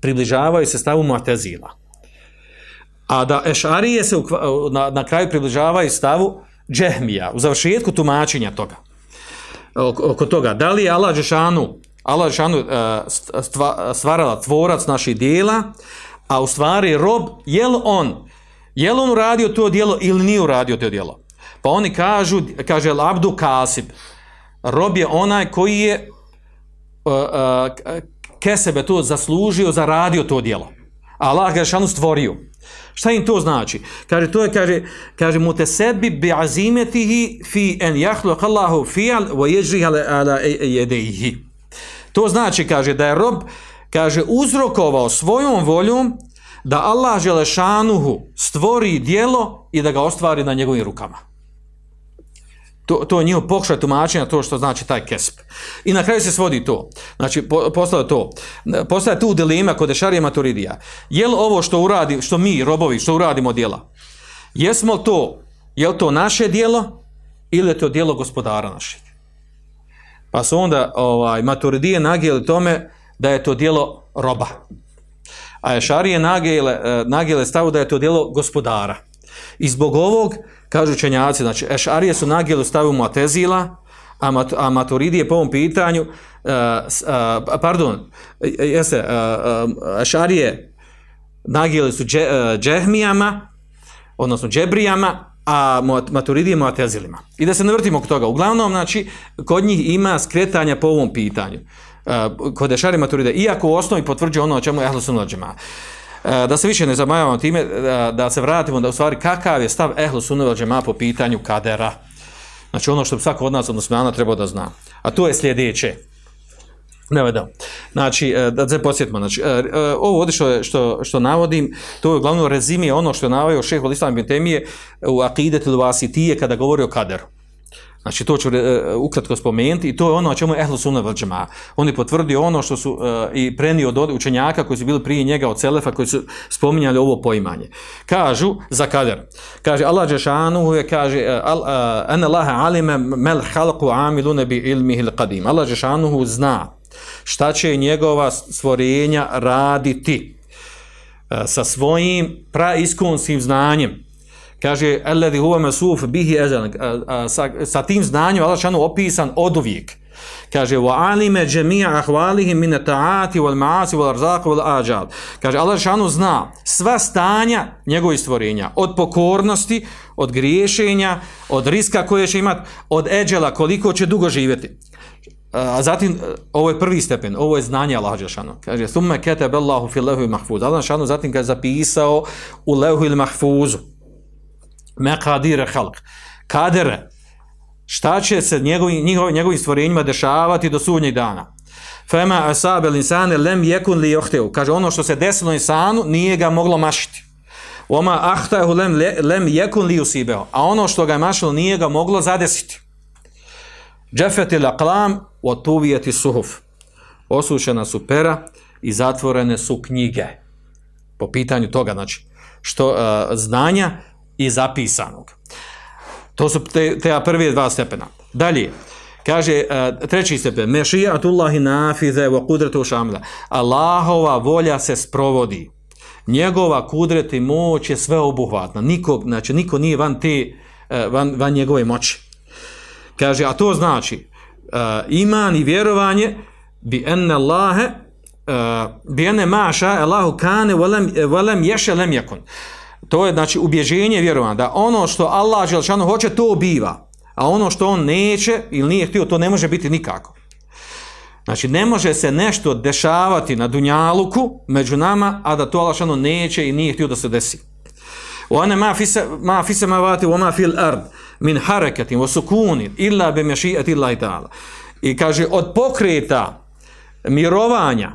približavaju se stavu Mu'tazila. A da Ešarije se na, kraju približavaju stavu Džehmija, u završetku tumačenja toga. Oko, toga, da li je Allah Žešanu, Allah Žešanu stva, stvarala tvorac naših dijela, a u stvari rob, je li on, je li on uradio to djelo ili nije uradio to djelo? Pa oni kažu, kaže Abdu Kasib, rob je onaj koji je uh, uh, kesebe to zaslužio, zaradio to djelo. Allah ga šanu stvorio. Šta im to znači? Kaže, to je, kaže, kaže, mu te sebi bi azimetihi fi en jahlu Allahu fi'al wa ježri ala, ala jedeihi. To znači, kaže, da je rob, kaže, uzrokovao svojom voljom da Allah Želešanuhu stvori dijelo i da ga ostvari na njegovim rukama. To, to je njihov pokušaj tumačenja, to što znači taj kesp. I na kraju se svodi to. Znači, po, postaje to. Postaje tu dilema kod Ešarija Maturidija. Je li ovo što uradi, što mi, robovi, što uradimo djela, jesmo li to, je li to naše djelo ili je to djelo gospodara našeg? Pa su onda ovaj, Maturidije nagijeli tome da je to djelo roba. A Ešarije nagijele, nagijele stavu da je to djelo gospodara. I zbog ovog, kažu učenjaci, znači Ešarije su nagijeli stavu Mu'tezila, a, mat, a Maturidije po ovom pitanju, uh, uh, pardon, jeste, uh, uh, Ešarije nagijeli su dže, džehmijama, odnosno džebrijama, a Maturidije Mu'tezilima. I da se ne vrtimo oko toga. Uglavnom, znači, kod njih ima skretanja po ovom pitanju. Uh, kod Ešarije Maturide, iako u osnovi potvrđuje ono o čemu je Ahlus Sunnah džema'a da se više ne zamajavamo time, da se vratimo da u stvari kakav je stav ehlu sunnevel džema po pitanju kadera. Znači ono što bi svako od nas od muslimana trebao da zna. A to je sljedeće. Ne da. Znači, da se posjetimo. Znači, ovo ovdje što, što, što navodim, to je uglavnom rezimije ono što je navio šeho Islam bin Temije u Akidet ili Vasitije kada govori o kaderu. Znači, to ću uh, ukratko spomenuti i to je ono o čemu je Ehlu Sunna vel džema. On je potvrdio ono što su uh, i prenio od učenjaka koji su bili prije njega od Selefa koji su spominjali ovo poimanje. Kažu za kader. Kaže Allah Žešanu je kaže uh, ana Allah alime mel halqu amilune bi ilmihi qadim. Allah Žešanu zna šta će njegova stvorenja raditi sa svojim praiskonskim znanjem kaže alladhi huwa masuf bihi azal sa, sa tim znanjem Allah šanu opisan oduvijek kaže wa alime jami'a ahwalihim min ta'ati wal ma'asi wal arzaq wal ajal. Kaže Allah šanu zna sva stanja njegovih stvorenja. Od pokornosti od griješenja od riska koje će imati od eđela koliko će dugo živjeti. A zatim ovo je prvi stepen ovo je znanje Allah džeshanu kaže thumma kataba Allahu fi lawhi mahfuz. Allah džeshanu zatim ga zapisao u lawhi mahfuzu mekadire halk, kadere, šta će se njegovim, njegovim, njegovim stvorenjima dešavati do sudnjeg dana. Fema asabe linsane lem jekun li johteu. Kaže, ono što se desilo insanu, nije ga moglo mašiti. Oma ahtahu lem, lem jekun li usibeo. A ono što ga je mašilo, nije ga moglo zadesiti. Džefeti laqlam, otuvijeti suhuf. Osušena su pera i zatvorene su knjige. Po pitanju toga, znači, što uh, znanja i zapisanog. To su te, te prve dva stepena. Dalje, kaže uh, treći stepen, mešijatullahi nafize wa kudretu šamla. Allahova volja se sprovodi. Njegova kudret i moć je sve obuhvatna. Niko, znači, niko nije van te, uh, van, van njegove moći. Kaže, a to znači, uh, iman i vjerovanje bi enne Allahe, bi enne maša Allahu kane volem, volem ješe lem jakun. To je znači ubježenje vjerovanja da ono što Allah Želšanu hoće to biva, a ono što on neće ili nije htio to ne može biti nikako. Znači ne može se nešto dešavati na dunjaluku među nama, a da to Allah Želšanu neće i nije htio da se desi. Ona ma fise ma vati ma fil ard min harakatin wa sukunin illa bi mashi'ati Allah ta'ala. I kaže od pokreta mirovanja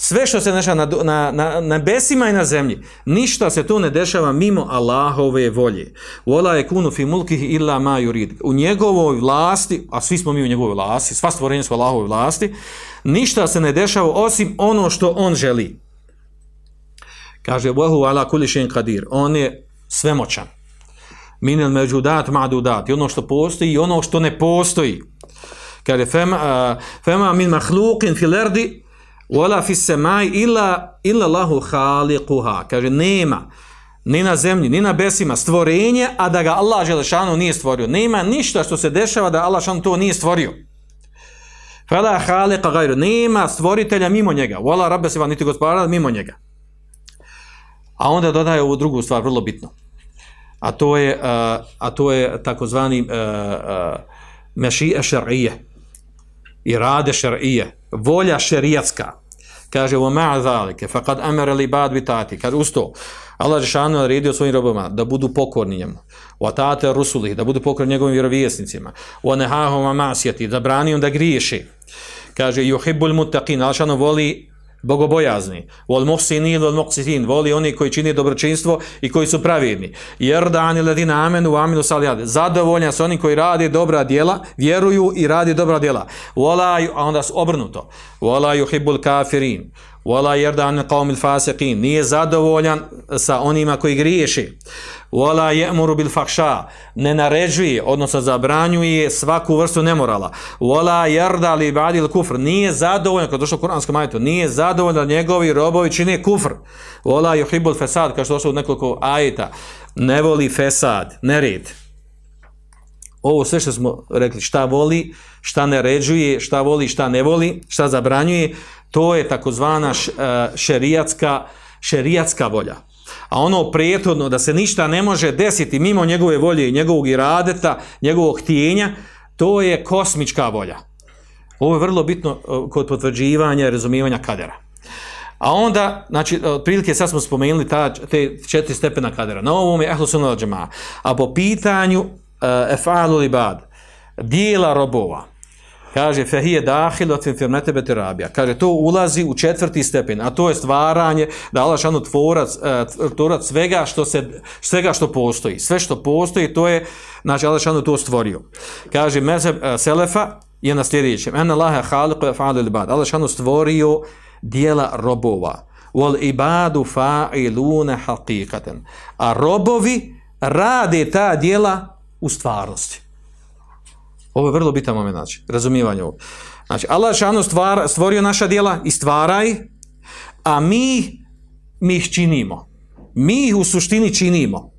sve što se dešava na, na, na, na besima i na zemlji, ništa se tu ne dešava mimo Allahove volje. Vola je kunu fi mulkihi illa ma yurid. U njegovoj vlasti, a svi smo mi u njegovoj vlasti, sva stvorenja su u Allahovoj vlasti, ništa se ne dešava osim ono što on želi. Kaže, Wahu ala kulli še'in qadir. On je svemoćan. Minel međudat ma'dudat. I ono što postoji i ono što ne postoji. Kaže, fema, fema min mahluqin fil ardi wala fis samai illa illa Allahu khaliquha. Kaže, nema ni na zemlji, ni na besima stvorenje, a da ga Allah Želešanu nije stvorio. Nema ništa što se dešava da Allah Želešanu to nije stvorio. Fela khaliqa gajru. Nema stvoritelja mimo njega. Wala rabbe se niti gospodara mimo njega. A onda dodaje ovu drugu stvar, vrlo bitno. A to je, a to je takozvani uh, uh, mešije šar'ije i rade šar'ije, volja šerijatska. Kaže, u ma'a zalike, faqad amara li bad bitati. Kaže, usto, Allah Žešanu naredio svojim robama da budu pokorni njemu. U atate rusulih, da budu pokorni njegovim vjerovjesnicima. U anehahom amasijati, da brani da griješi. Kaže, yuhibbul muttaqin, Allah Žešanu voli bogobojazni. Vol muhsinin, vol muhsitin, voli oni koji čini dobročinstvo i koji su pravedni. Jer da ani ledina amenu, aminu salijade. Zadovoljan su oni koji radi dobra djela, vjeruju i radi dobra djela. Vola, a onda obrnuto. Vola yuhibbul kafirin. Vola jerdan qawmil fasiqin. Nije zadovoljan sa onima koji griješi. Vola je'muru bil fakša. Ne naređuje, odnosno zabranjuje svaku vrstu nemorala. Vola jerda li badil kufr. Nije zadovoljan, kad došlo u kuranskom ajetu, nije zadovoljan da njegovi robovi čine kufr. Vola yuhibbul fesad, kao što došlo u nekoliko ajeta. Ne voli fesad, nered. Ovo sve što smo rekli, šta voli, šta naređuje, šta voli, šta ne voli, šta zabranjuje, to je takozvana šerijatska, šerijatska volja. A ono prijetodno da se ništa ne može desiti mimo njegove volje i njegovog iradeta, njegovog htjenja, to je kosmička volja. Ovo je vrlo bitno kod potvrđivanja i razumijevanja kadera. A onda, znači, otprilike sad smo spomenuli ta, te četiri stepena kadera. Na ovom je ehlu sunna džema. A po pitanju efalu libad, dijela robova, Kaže, fehije dahil od firmete beterabija. Kaže, to ulazi u četvrti stepen, a to je stvaranje, da Allah šanu tvorac, tvorac svega što, se, svega što postoji. Sve što postoji, to je, znači, Allah šanu to stvorio. Kaže, mezeb Selefa je na sljedećem. Ena lahe haliku je fa'al ibad. Allah šanu stvorio dijela robova. Wal ibadu fa'ilune haqiqaten. A robovi rade ta dijela u stvarnosti. Ovo je vrlo bitan moment, znači, razumijevanje ovo. Znači, Allah šanu stvara, stvorio naša dijela i stvaraj, a mi, mi ih činimo. Mi ih u suštini činimo.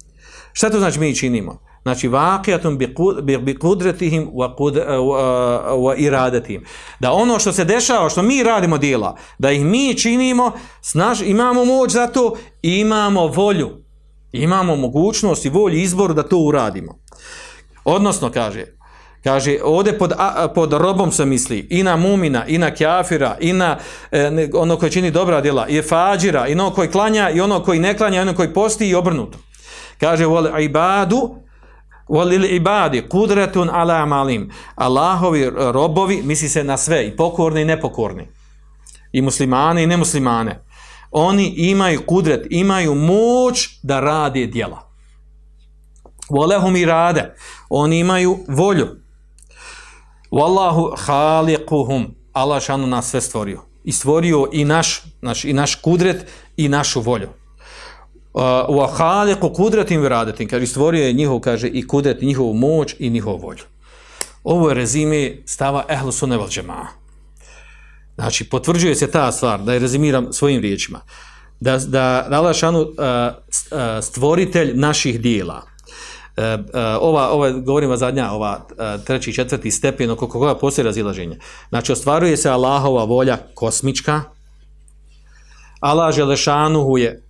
Šta to znači mi ih činimo? Znači, vaqijatum bi kudretihim wa iradatihim. Da ono što se dešava, što mi radimo dijela, da ih mi činimo, snaž, imamo moć za to, imamo volju. Imamo mogućnost i volju izboru da to uradimo. Odnosno, kaže, Kaže, ovdje pod, pod robom se misli i na mumina, i na kjafira, i na e, ono koji čini dobra djela, i fađira, i ono koji klanja, i ono koji ne klanja, i ono koji posti i obrnuto. Kaže, vol ibadu, vol ibadi, kudretun ala malim. Allahovi robovi, misli se na sve, i pokorni i nepokorni. I muslimane i nemuslimane. Oni imaju kudret, imaju moć da radi djela. Volehum i rade. Oni imaju volju. Wallahu khaliquhum. Allah šanu nas sve stvorio. I stvorio i naš, naš, i naš kudret i našu volju. Uh, wa khaliqu kudretim viradetim. Kaže, stvorio je njihov, kaže, i kudret, njihovu moć i njihovu volju. Ovo je rezime stava ehlu suneval džema. Znači, potvrđuje se ta stvar, da je rezimiram svojim riječima. Da, da, Allah šanu uh, stvoritelj naših dijela, ova, ova, govorimo zadnja, ova e, treći, četvrti stepen, oko koga postoji razilaženje. Znači, ostvaruje se Allahova volja kosmička, Allah Želešanuhu je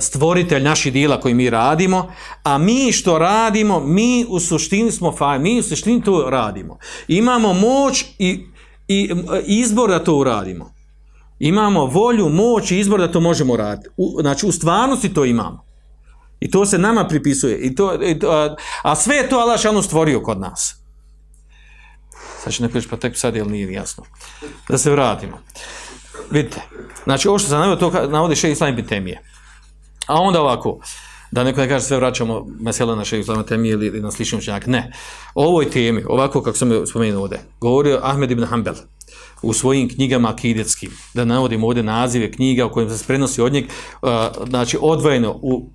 stvoritelj naših dijela koji mi radimo, a mi što radimo, mi u suštini smo faj, mi u suštini to radimo. Imamo moć i, i izbor da to uradimo. Imamo volju, moć i izbor da to možemo raditi. Znači, u stvarnosti to imamo. I to se nama pripisuje. I to, i to, a, a sve je to Allah šanu stvorio kod nas. Sad će neko pa tek sad, jel nije jasno. Da se vratimo. Vidite, znači ovo što sam naveo, to navodi še Islam Temije. A onda ovako, da neko ne kaže sve vraćamo mesela na še Temije ili, na slični učenjak, ne. O ovoj temi, ovako kako sam spomenuo ovdje, govorio Ahmed ibn Hanbel u svojim knjigama akidetskim, da navodim ovdje nazive knjiga u kojim se prenosi od njeg, znači odvojeno u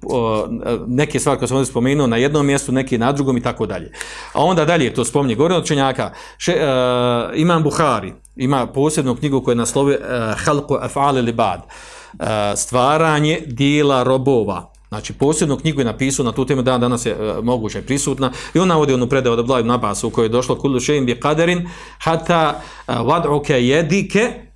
neke stvari koje sam ovdje spomenuo na jednom mjestu, neke na drugom i tako dalje. A onda dalje to spominje, govorio od učenjaka, še, Imam Buhari, ima posebnu knjigu koja naslove Halku af'ali libad, stvaranje dijela robova, Znači, posebnu knjigu je napisao na tu temu, dan danas je uh, moguće prisutna, i on navodi onu predaju od Abdullah ibn Abbas u kojoj je došlo kullu še'in bi qadarin hata uh, wad'uke jedike,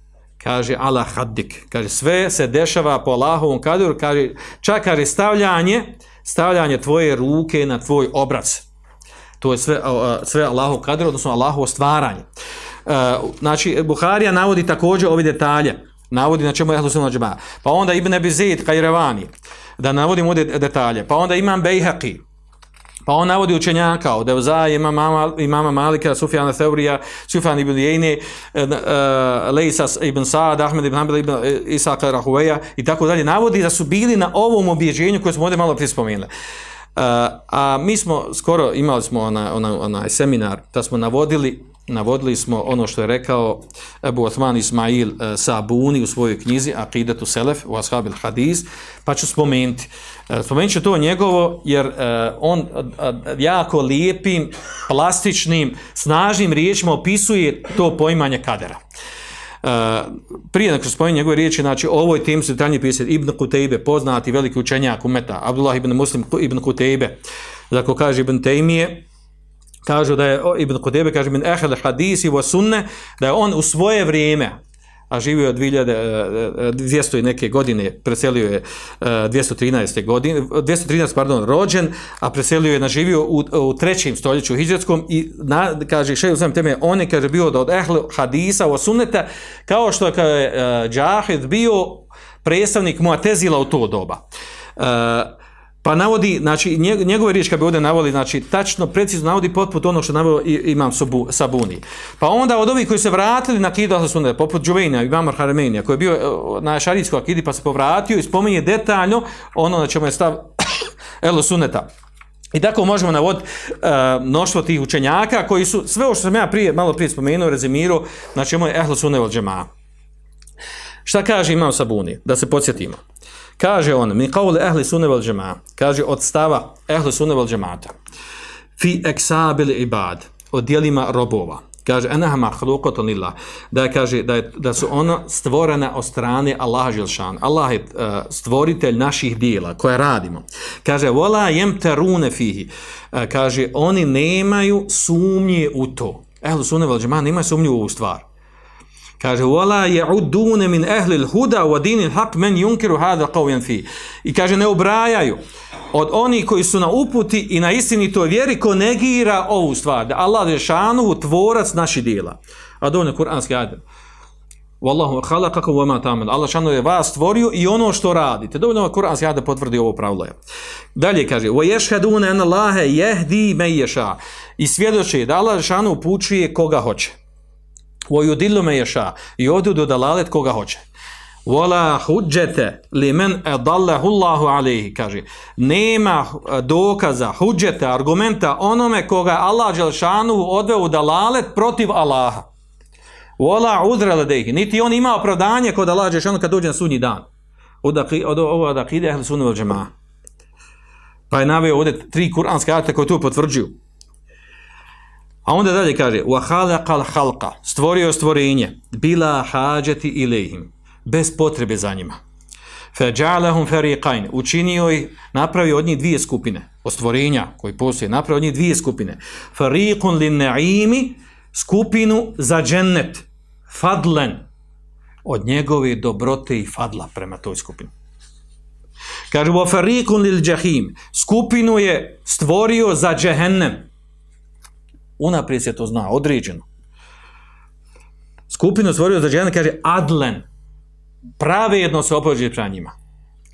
kaže ala haddik, kaže sve se dešava po Allahovom kaderu, kaže čak kaže stavljanje, stavljanje tvoje ruke na tvoj obraz. To je sve, a, sve Allahov kader, odnosno Allahovo stvaranje. E, znači, Buharija navodi također ove detalje, navodi na čemu je Ahlus. Pa onda Ibn Abi Zaid Kajrevani, da navodim ovdje detalje. Pa onda Imam Bejhaqi, pa on navodi učenjaka od Evza, imama, imama Malika, Sufjana Theurija, Sufjan ibn Jejne, uh, Lejsa ibn Sa'ad, Ahmed ibn Hanbel, ibn Isaka Rahuveja i tako dalje. Navodi da su bili na ovom objeđenju koje smo ovdje malo prije spomenuli. Uh, a mi smo skoro imali smo onaj seminar da smo navodili navodili smo ono što je rekao Ebu Othman Ismail uh, Sabuni u svojoj knjizi Aqidatu Selef u Ashabil Hadis pa ću spomenuti. Uh, spomenut ću to njegovo jer uh, on uh, jako lijepim plastičnim, snažnim riječima opisuje to poimanje kadera. Uh, prije nego što spomenem njegove riječi, znači o ovoj temi su detaljnije pisati Ibn Kutejbe, poznati veliki učenjak umeta, Abdullah ibn Muslim ibn Kutejbe, dakle kaže Ibn Tejmije, kažu da je Ibn Kutejbe, kaže min ehel hadisi wa sunne, da je on u svoje vrijeme, a živio je 2200 i neke godine, preselio je 213. godine, 213, pardon, rođen, a preselio je, naživio u, u trećem stoljeću hijđarskom i na, kaže, še uzem teme, on je, kaže, bio od ehle hadisa o sunneta, kao što je, kaže, Džahid bio predstavnik Muatezila u to doba. Uh, Pa navodi, znači, njegove riječi kad bi ovdje navodi, znači, tačno, precizno navodi poput ono što navodi imam Sabuni. Pa onda od ovih koji se vratili na Kidu Ahlasunne, poput Džuvejna, Imam Haramenija, koji je bio na šarijskoj akidi pa se povratio i spominje detaljno ono na čemu je stav Elo Sunneta. I tako možemo navoditi uh, mnoštvo tih učenjaka koji su, sve ovo što sam ja prije, malo prije spomenuo, rezimirao, na čemu je Ehlo Sunne. Šta kaže Imam Sabuni? Da se podsjetimo. Kaže on, mi kaule ehli sunne vel džema, kaže od stava ehli sunne vel džemata, fi eksabil ibad, od dijelima robova, kaže, enaha mahlukotun lillah, da, kaže, da, je, da su ona stvorena od strane Allaha Žilšan. Allah je uh, stvoritelj naših dijela koje radimo. Kaže, vola jem terune fihi, uh, kaže, oni nemaju sumnje u to. Ehli sunne vel džema nemaju sumnje u ovu stvar. Kaže, wala ya'udun min ahli al-huda wa din al-haq man yunkiru hadha qawlan fi. I kaže ne ubrajaju od oni koji su na uputi i na istinitoj vjeri ko negira ovu stvar. Da Allah je šanu tvorac naši djela. A dovoljno kuranski ajet. Wallahu khalaqakum wa ma ta'mal. Allah šanu je vas stvorio i ono što radite. Dovoljno kuranski ajet potvrdi ovo pravilo. Dalje kaže: "Wa yashhaduna an Allaha yahdi man yasha." I svjedoči da Allah šanu upućuje koga hoće. Vojudilu me ješa. I ovdje u dodalalet koga hoće. Vola huđete li men edallahu Allahu alihi, kaže. Nema dokaza, huđete, argumenta onome koga Allah Đelšanu odveo u dalalet protiv Allaha. Vola udrele dehi. Niti on ima opravdanje kod Allah Đelšanu kad dođe na sunji dan. Od ovo dakide ehli sunu džema. Pa je navio ovdje tri kuranske arte koje tu potvrđuju. A onda dalje kaže khalaqal khalqa stvorio stvorenje bila hađati ilehim bez potrebe za njima. Fajalahum fariqain učinio ih napravio od njih dvije skupine od stvorenja koji postoje napravio od njih dvije skupine. Fariqun lin naimi skupinu za džennet fadlan od njegove dobrote i fadla prema toj skupini. Kaže lil jahim skupinu je stvorio za džehennem unaprijed se to zna, određeno. Skupinu stvorio za džene, kaže adlen, pravedno se opođe prema njima.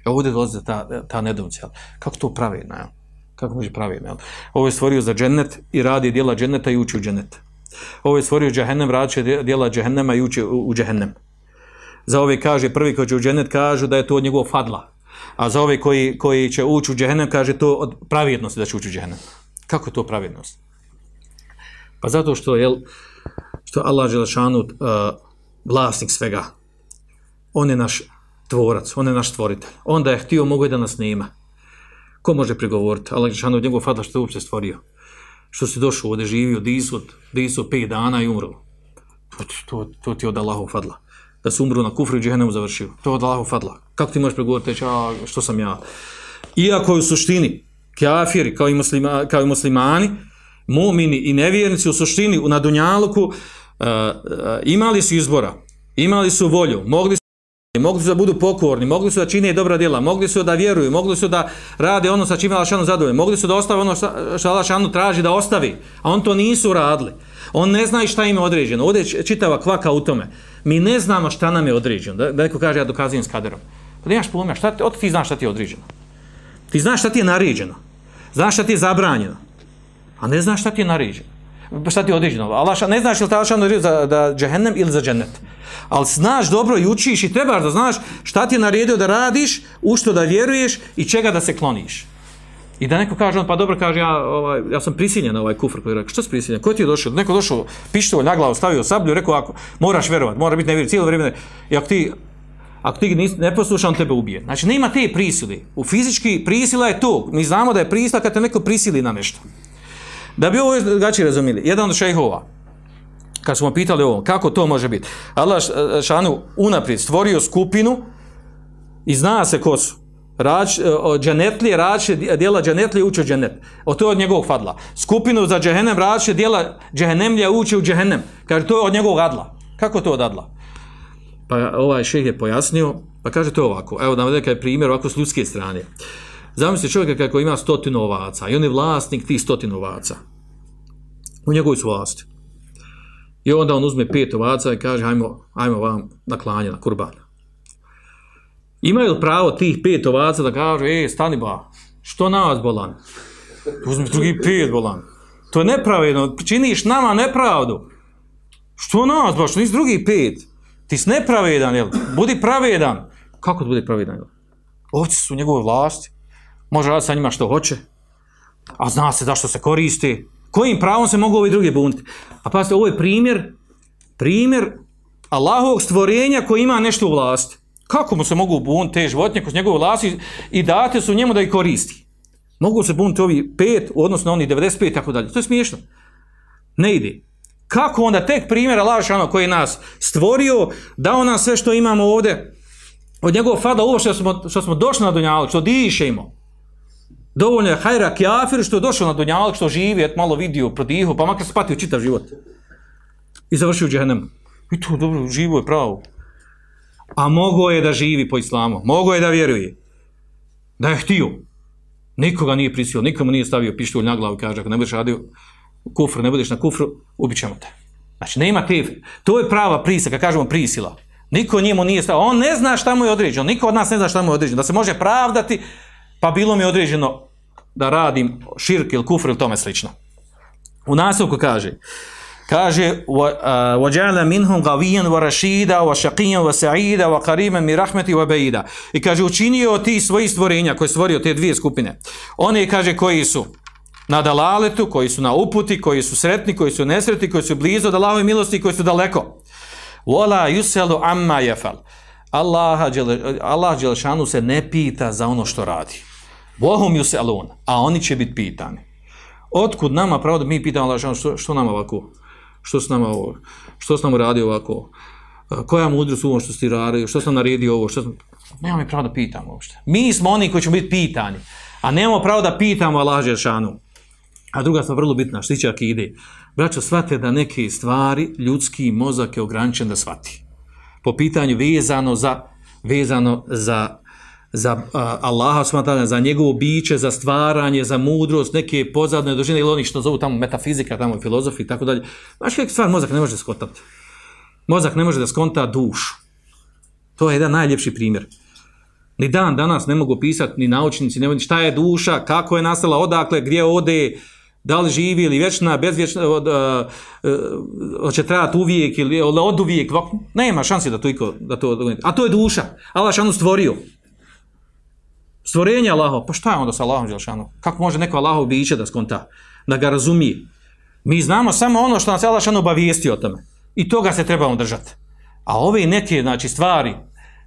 Evo ovdje dolazi ta, ta nedomcija. Kako to pravedno, jel? Kako može pravedno, jel? Ovo je stvorio za džennet i radi dijela dženneta i uči u džennet. Ovo je stvorio džehennem, radi dijela džehennema i uči u, džehennem. za ove kaže, prvi koji će u dženet kažu da je to od njegovog fadla. A za ove koji, koji će ući u džehennem kaže to od pravjednosti da će ući u džehennem. Kako je to pravjednost? Pa zato što je što Allah Želešanu uh, vlasnik svega. On je naš tvorac, on je naš stvoritelj. Onda je htio, mogo je da nas nema. Ko može prigovoriti? Allah Želešanu njegov fadla što je uopće stvorio. Što si došao ovdje živio, disu, disu pet dana i umro. To, to, to ti je od Allahov fadla. Da se umru na kufru i završio. To je od Allahov fadla. Kako ti možeš prigovoriti, a što sam ja? Iako je u suštini kafiri kao i, muslima, kao i muslimani, mumini i nevjernici u suštini na Dunjaluku uh, uh, imali su izbora, imali su volju, mogli su mogli su da budu pokorni, mogli su da čine dobra djela, mogli su da vjeruju, mogli su da rade ono sa čime Allah šanu zadovoljen, mogli su da ostave ono što Allah šanu traži da ostavi, a on to nisu radili. On ne zna šta im je određeno. Ovdje je čitava kvaka u tome. Mi ne znamo šta nam je određeno. Da, neko kaže ja dokazujem s kaderom. Pa nemaš pojma, šta ti, ti znaš šta ti je određeno. Ti znaš šta ti je naređeno. Znaš šta ti je zabranjeno. A ne znaš šta ti je naređeno. Šta ti je određeno. Allah ša- ne znaš ili te Allah šanu naredio za, da džehennem ili za džennet. Ali znaš dobro i učiš i trebaš da znaš šta ti je naredio da radiš, u što da vjeruješ i čega da se kloniš. I da neko kaže, on pa dobro kaže, ja, ovaj, ja sam prisiljen na ovaj kufr koji rekao, što si prisiljen, ko ti je došao? Neko došao, pištolj na glavu, stavio sablju, rekao, ako, moraš vjerovat, mora biti nevjerni, cijelo vrijeme, i ako ti, ako ti nis, ne posluša, on tebe ubije. Znači, nema te prisile. U fizički prisila je to. Mi znamo da je prisila kad te neko prisili na nešto. Da bi ovo drugačije razumijeli, jedan od šejhova, kad smo pitali ovo, kako to može biti? Allah š- šanu unaprijed stvorio skupinu i zna se ko su. Rač, o, džanetlije, rače dijela džanetlije uče džanet. O to je od njegovog fadla. Skupinu za džehennem rače dijela džehennemlija uče u džehennem. Kaže, to je od njegovog adla. Kako to od adla? Pa ovaj šeh je pojasnio, pa kaže to ovako. Evo da vam je primjer ovako s ljudske strane. Zamislite čovjeka kako ima stotinu ovaca i on je vlasnik tih stotinu ovaca. U njegovoj su vlasti. I onda on uzme pet ovaca i kaže, hajmo, hajmo vam na klanje, na kurban. Imaju li pravo tih pet ovaca da kažu, e, stani ba, što nas bolan? Uzmi drugi pet bolan. To je nepravedno, činiš nama nepravdu. Što nas baš, nisi drugi pet. Ti si nepravedan, jel? Budi pravedan. Kako da budi pravedan, jel? Ovci su u njegovoj vlasti. Može raditi sa njima što hoće. A zna se zašto se koristi. Kojim pravom se mogu ovi drugi buniti? A pazite, ovo je primjer, primjer Allahovog stvorenja koji ima nešto u vlasti. Kako mu se mogu buniti te životinje kroz njegove vlasti i date su njemu da ih koristi? Mogu se buniti ovi pet, odnosno oni 95 i tako dalje. To je smiješno. Ne ide. Kako onda tek primjer Allah šano koji je nas stvorio, dao nam sve što imamo ovdje, od njegovog fada ovo što smo, što smo došli na Dunjalu, što dišemo. Dovoljno je hajra kjafir što je došao na Dunjalu, što živi, et malo vidio, prodiho, pa makar se patio čitav život. I završio u džehennemu. I to dobro, živo je pravo. A mogo je da živi po islamu, mogo je da vjeruje. Da je htio. Nikoga nije prisilio, nikomu nije stavio pištolj na glavu i kaže, ako ne budeš radio kufru, ne budeš na kufru, ubit ćemo te. Znači, nema te, to je prava prisila, kad kažemo prisila. Niko njemu nije stavio, on ne zna šta mu je određeno, niko od nas ne zna šta mu je određeno, da se može pravdati, pa bilo mi je određeno da radim širk ili kufr ili tome slično. U nastavku kaže, kaže وَجَعْلَ مِنْهُمْ غَوِيًا وَرَشِيدًا وَشَقِيًا وَسَعِيدًا وَقَرِيمًا مِنْ رَحْمَتِ وَبَيِدًا I kaže, učinio ti svoji stvorenja koje je stvorio te dvije skupine. Oni, kaže, koji su na dalaletu, koji su na uputi, koji su sretni, koji su nesretni, koji su blizu od Allahove milosti, koji su daleko. Wala yuselu amma yafal. Allah Allah Đelešanu se ne pita za ono što radi. Bohum yuselun, a oni će biti pitani. Otkud nama pravo da mi pitamo Allah Đelešanu što, što nama ovako? Što s nama ovo? Što s nama radi ovako? Koja mudrost u ovom što si ti radio? Što sam naredio ovo? Što sam... Nema mi pravo da pitamo uopšte. Mi smo oni koji ćemo biti pitani, a nemamo pravo da pitamo Allah Đelešanu. A druga stvar vrlo bitna, što tiče akide. Braćo, shvate da neke stvari ljudski mozak je ograničen da shvati. Po pitanju vezano za, vezano za, za Allaha za njegovo biće, za stvaranje, za mudrost, neke pozadne dužine ili oni što zovu tamo metafizika, tamo filozofi i tako dalje. Znaš kakve stvar mozak ne može skontati? Mozak ne može da skonta dušu. To je jedan najljepši primjer. Ni dan danas ne mogu pisati ni naučnici, ne mogu, šta je duša, kako je nastala, odakle, gdje ode, da li živi ili vječna, bezvječna, od, uh, hoće trajati uvijek ili od uvijek, nema šansi da to iko, da to, a to je duša, Allah šanu stvorio. Stvorenje Allaho, pa šta je onda sa Allahom? Kako može neko Allahov biće da skonta, da ga razumije? Mi znamo samo ono što nas Allah šanu obavijesti o tome. I toga se trebamo držati. A ove neke, znači, stvari,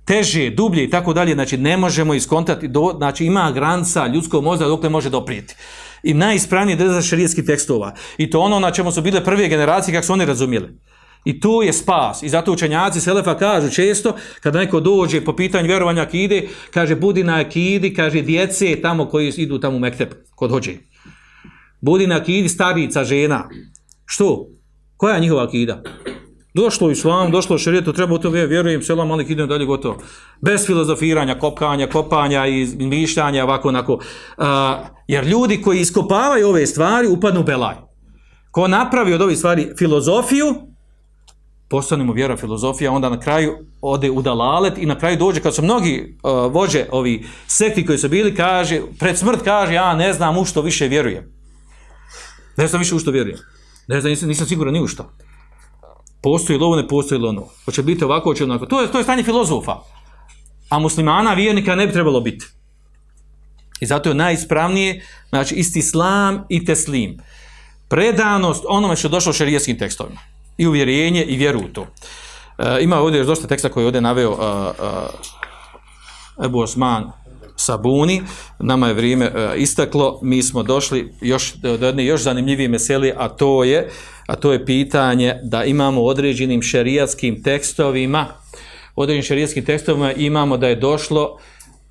teže, dublje i tako dalje, znači ne možemo iskontati, do, znači ima granca ljudskog mozga dok ne može doprijeti. I najispravnije drža šarijetskih tekstova. I to ono na čemu su bile prve generacije kako su oni razumjeli. I to je spas. I zato učenjaci Selefa kažu često, kada neko dođe po pitanju vjerovanja akide, kaže budi na akidi, kaže djece tamo koji idu tamo u Mektep, kod hođe. Budi na akidi starica žena. Što? Koja je njihova akida? Došlo u islam, došlo u šarijetu, treba u to vjerujem, selam malik, idem dalje, gotovo. Bez filozofiranja, kopkanja, kopanja i mišljanja, ovako, onako. Uh, jer ljudi koji iskopavaju ove stvari upadnu u belaj. Ko napravi od ovih stvari filozofiju, postane mu vjera filozofija, onda na kraju ode u dalalet i na kraju dođe, kad su mnogi uh, vođe, ovi sekti koji su bili, kaže, pred smrt kaže, ja ne znam u što više vjerujem. Ne znam više u što vjerujem. Ne znam, nisam, nisam siguran ni u što. Postoji li ne postoji li ono. Hoće biti ovako, hoće onako. To je, to je stanje filozofa. A muslimana, vjernika ne bi trebalo biti. I zato je najispravnije, znači isti islam i teslim. Predanost onome što je došlo u šerijetskim tekstovima. I uvjerenje i vjeru u to. E, ima ovdje još dosta teksta koji je ovdje naveo uh, uh, Ebu Osman Sabuni. Nama je vrijeme uh, istaklo. Mi smo došli još, do jedne još zanimljivije meseli, a to je a to je pitanje da imamo određenim šerijatskim tekstovima, određenim šerijatskim tekstovima imamo da je došlo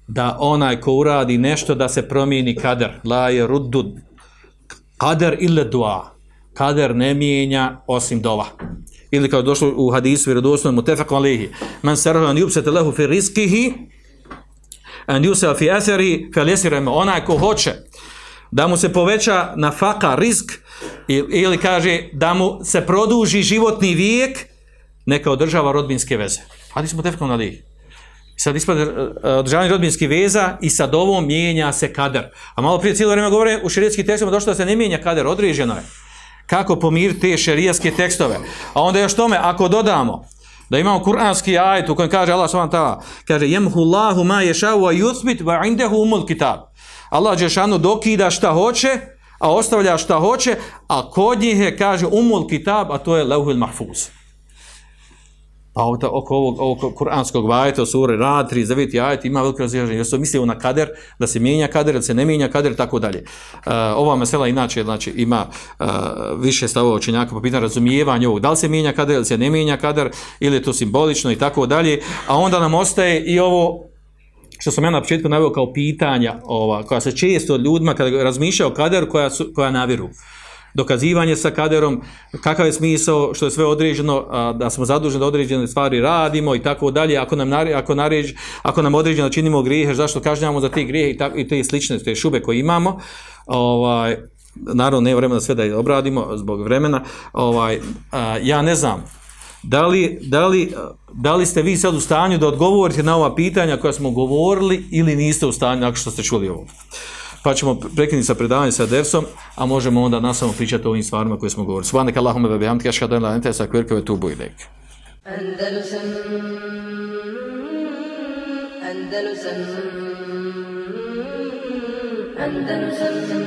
da onaj ko uradi nešto da se promijeni kader. La je ruddu kader ili dua. Kader ne mijenja osim dova. Ili kao došlo u hadisu vjerodostojnom mutefak alihi. Man sarhu an yubsete lehu fi rizkihi an yusel fi athari fel jesireme. Onaj ko hoće da mu se poveća na faka risk ili kaže da mu se produži životni vijek neka održava rodbinske veze. Hadi smo tefkom na lih. Sad ispada e, održavanje rodbinskih veza i sad ovom mijenja se kader. A malo prije cijelo vrijeme govore u šerijetskim tekstovima došlo da se ne mijenja kader, određeno je. Kako pomiriti te šerijetske tekstove? A onda još tome, ako dodamo da imamo kuranski ajet u kojem kaže Allah s.w.t. kaže jemhu Allahu ma yashau wa yuthbit wa indahu umul kitab. Allah Đešanu dokida šta hoće, a ostavlja šta hoće, a kod njih je, kaže, umul kitab, a to je leuhil mahfuz. A ovdje, oko ovog, ovog kuranskog vajeta, sure Rad, 39. ajet, ima veliko razliženje. Jer se mislio na kader, da se mijenja kader, da se ne mijenja kader, tako dalje. Uh, ova mesela inače znači, ima uh, više stavova učenjaka po pitanju razumijevanja ovog. Da li se mijenja kader, ili se ne mijenja kader, ili je to simbolično i tako dalje. A onda nam ostaje i ovo što sam ja na početku naveo kao pitanja ova, koja se često od ljudima kada razmišljaju o kaderu koja, su, koja naviru. Dokazivanje sa kaderom, kakav je smisao, što je sve određeno, da smo zaduženi da određene stvari radimo i tako dalje, ako nam, nare, ako, naređ, ako nam određeno činimo grijehe, zašto kažnjamo za te grijehe i, i te slične te šube koje imamo, ovaj, naravno ne vremena sve da je obradimo zbog vremena, ovaj, a, ja ne znam, da li, da, li, da li ste vi sad u stanju da odgovorite na ova pitanja koja smo govorili ili niste u stanju nakon što ste čuli ovo. Pa ćemo prekinuti sa predavanjem sa Dersom, a možemo onda nastavno pričati o ovim stvarima koje smo govorili. Svanika Allahume ve bihamdike ašhadu an la ilaha illa anta astaghfiruka wa atubu ilaik. Andalusam Andalusam Andalusam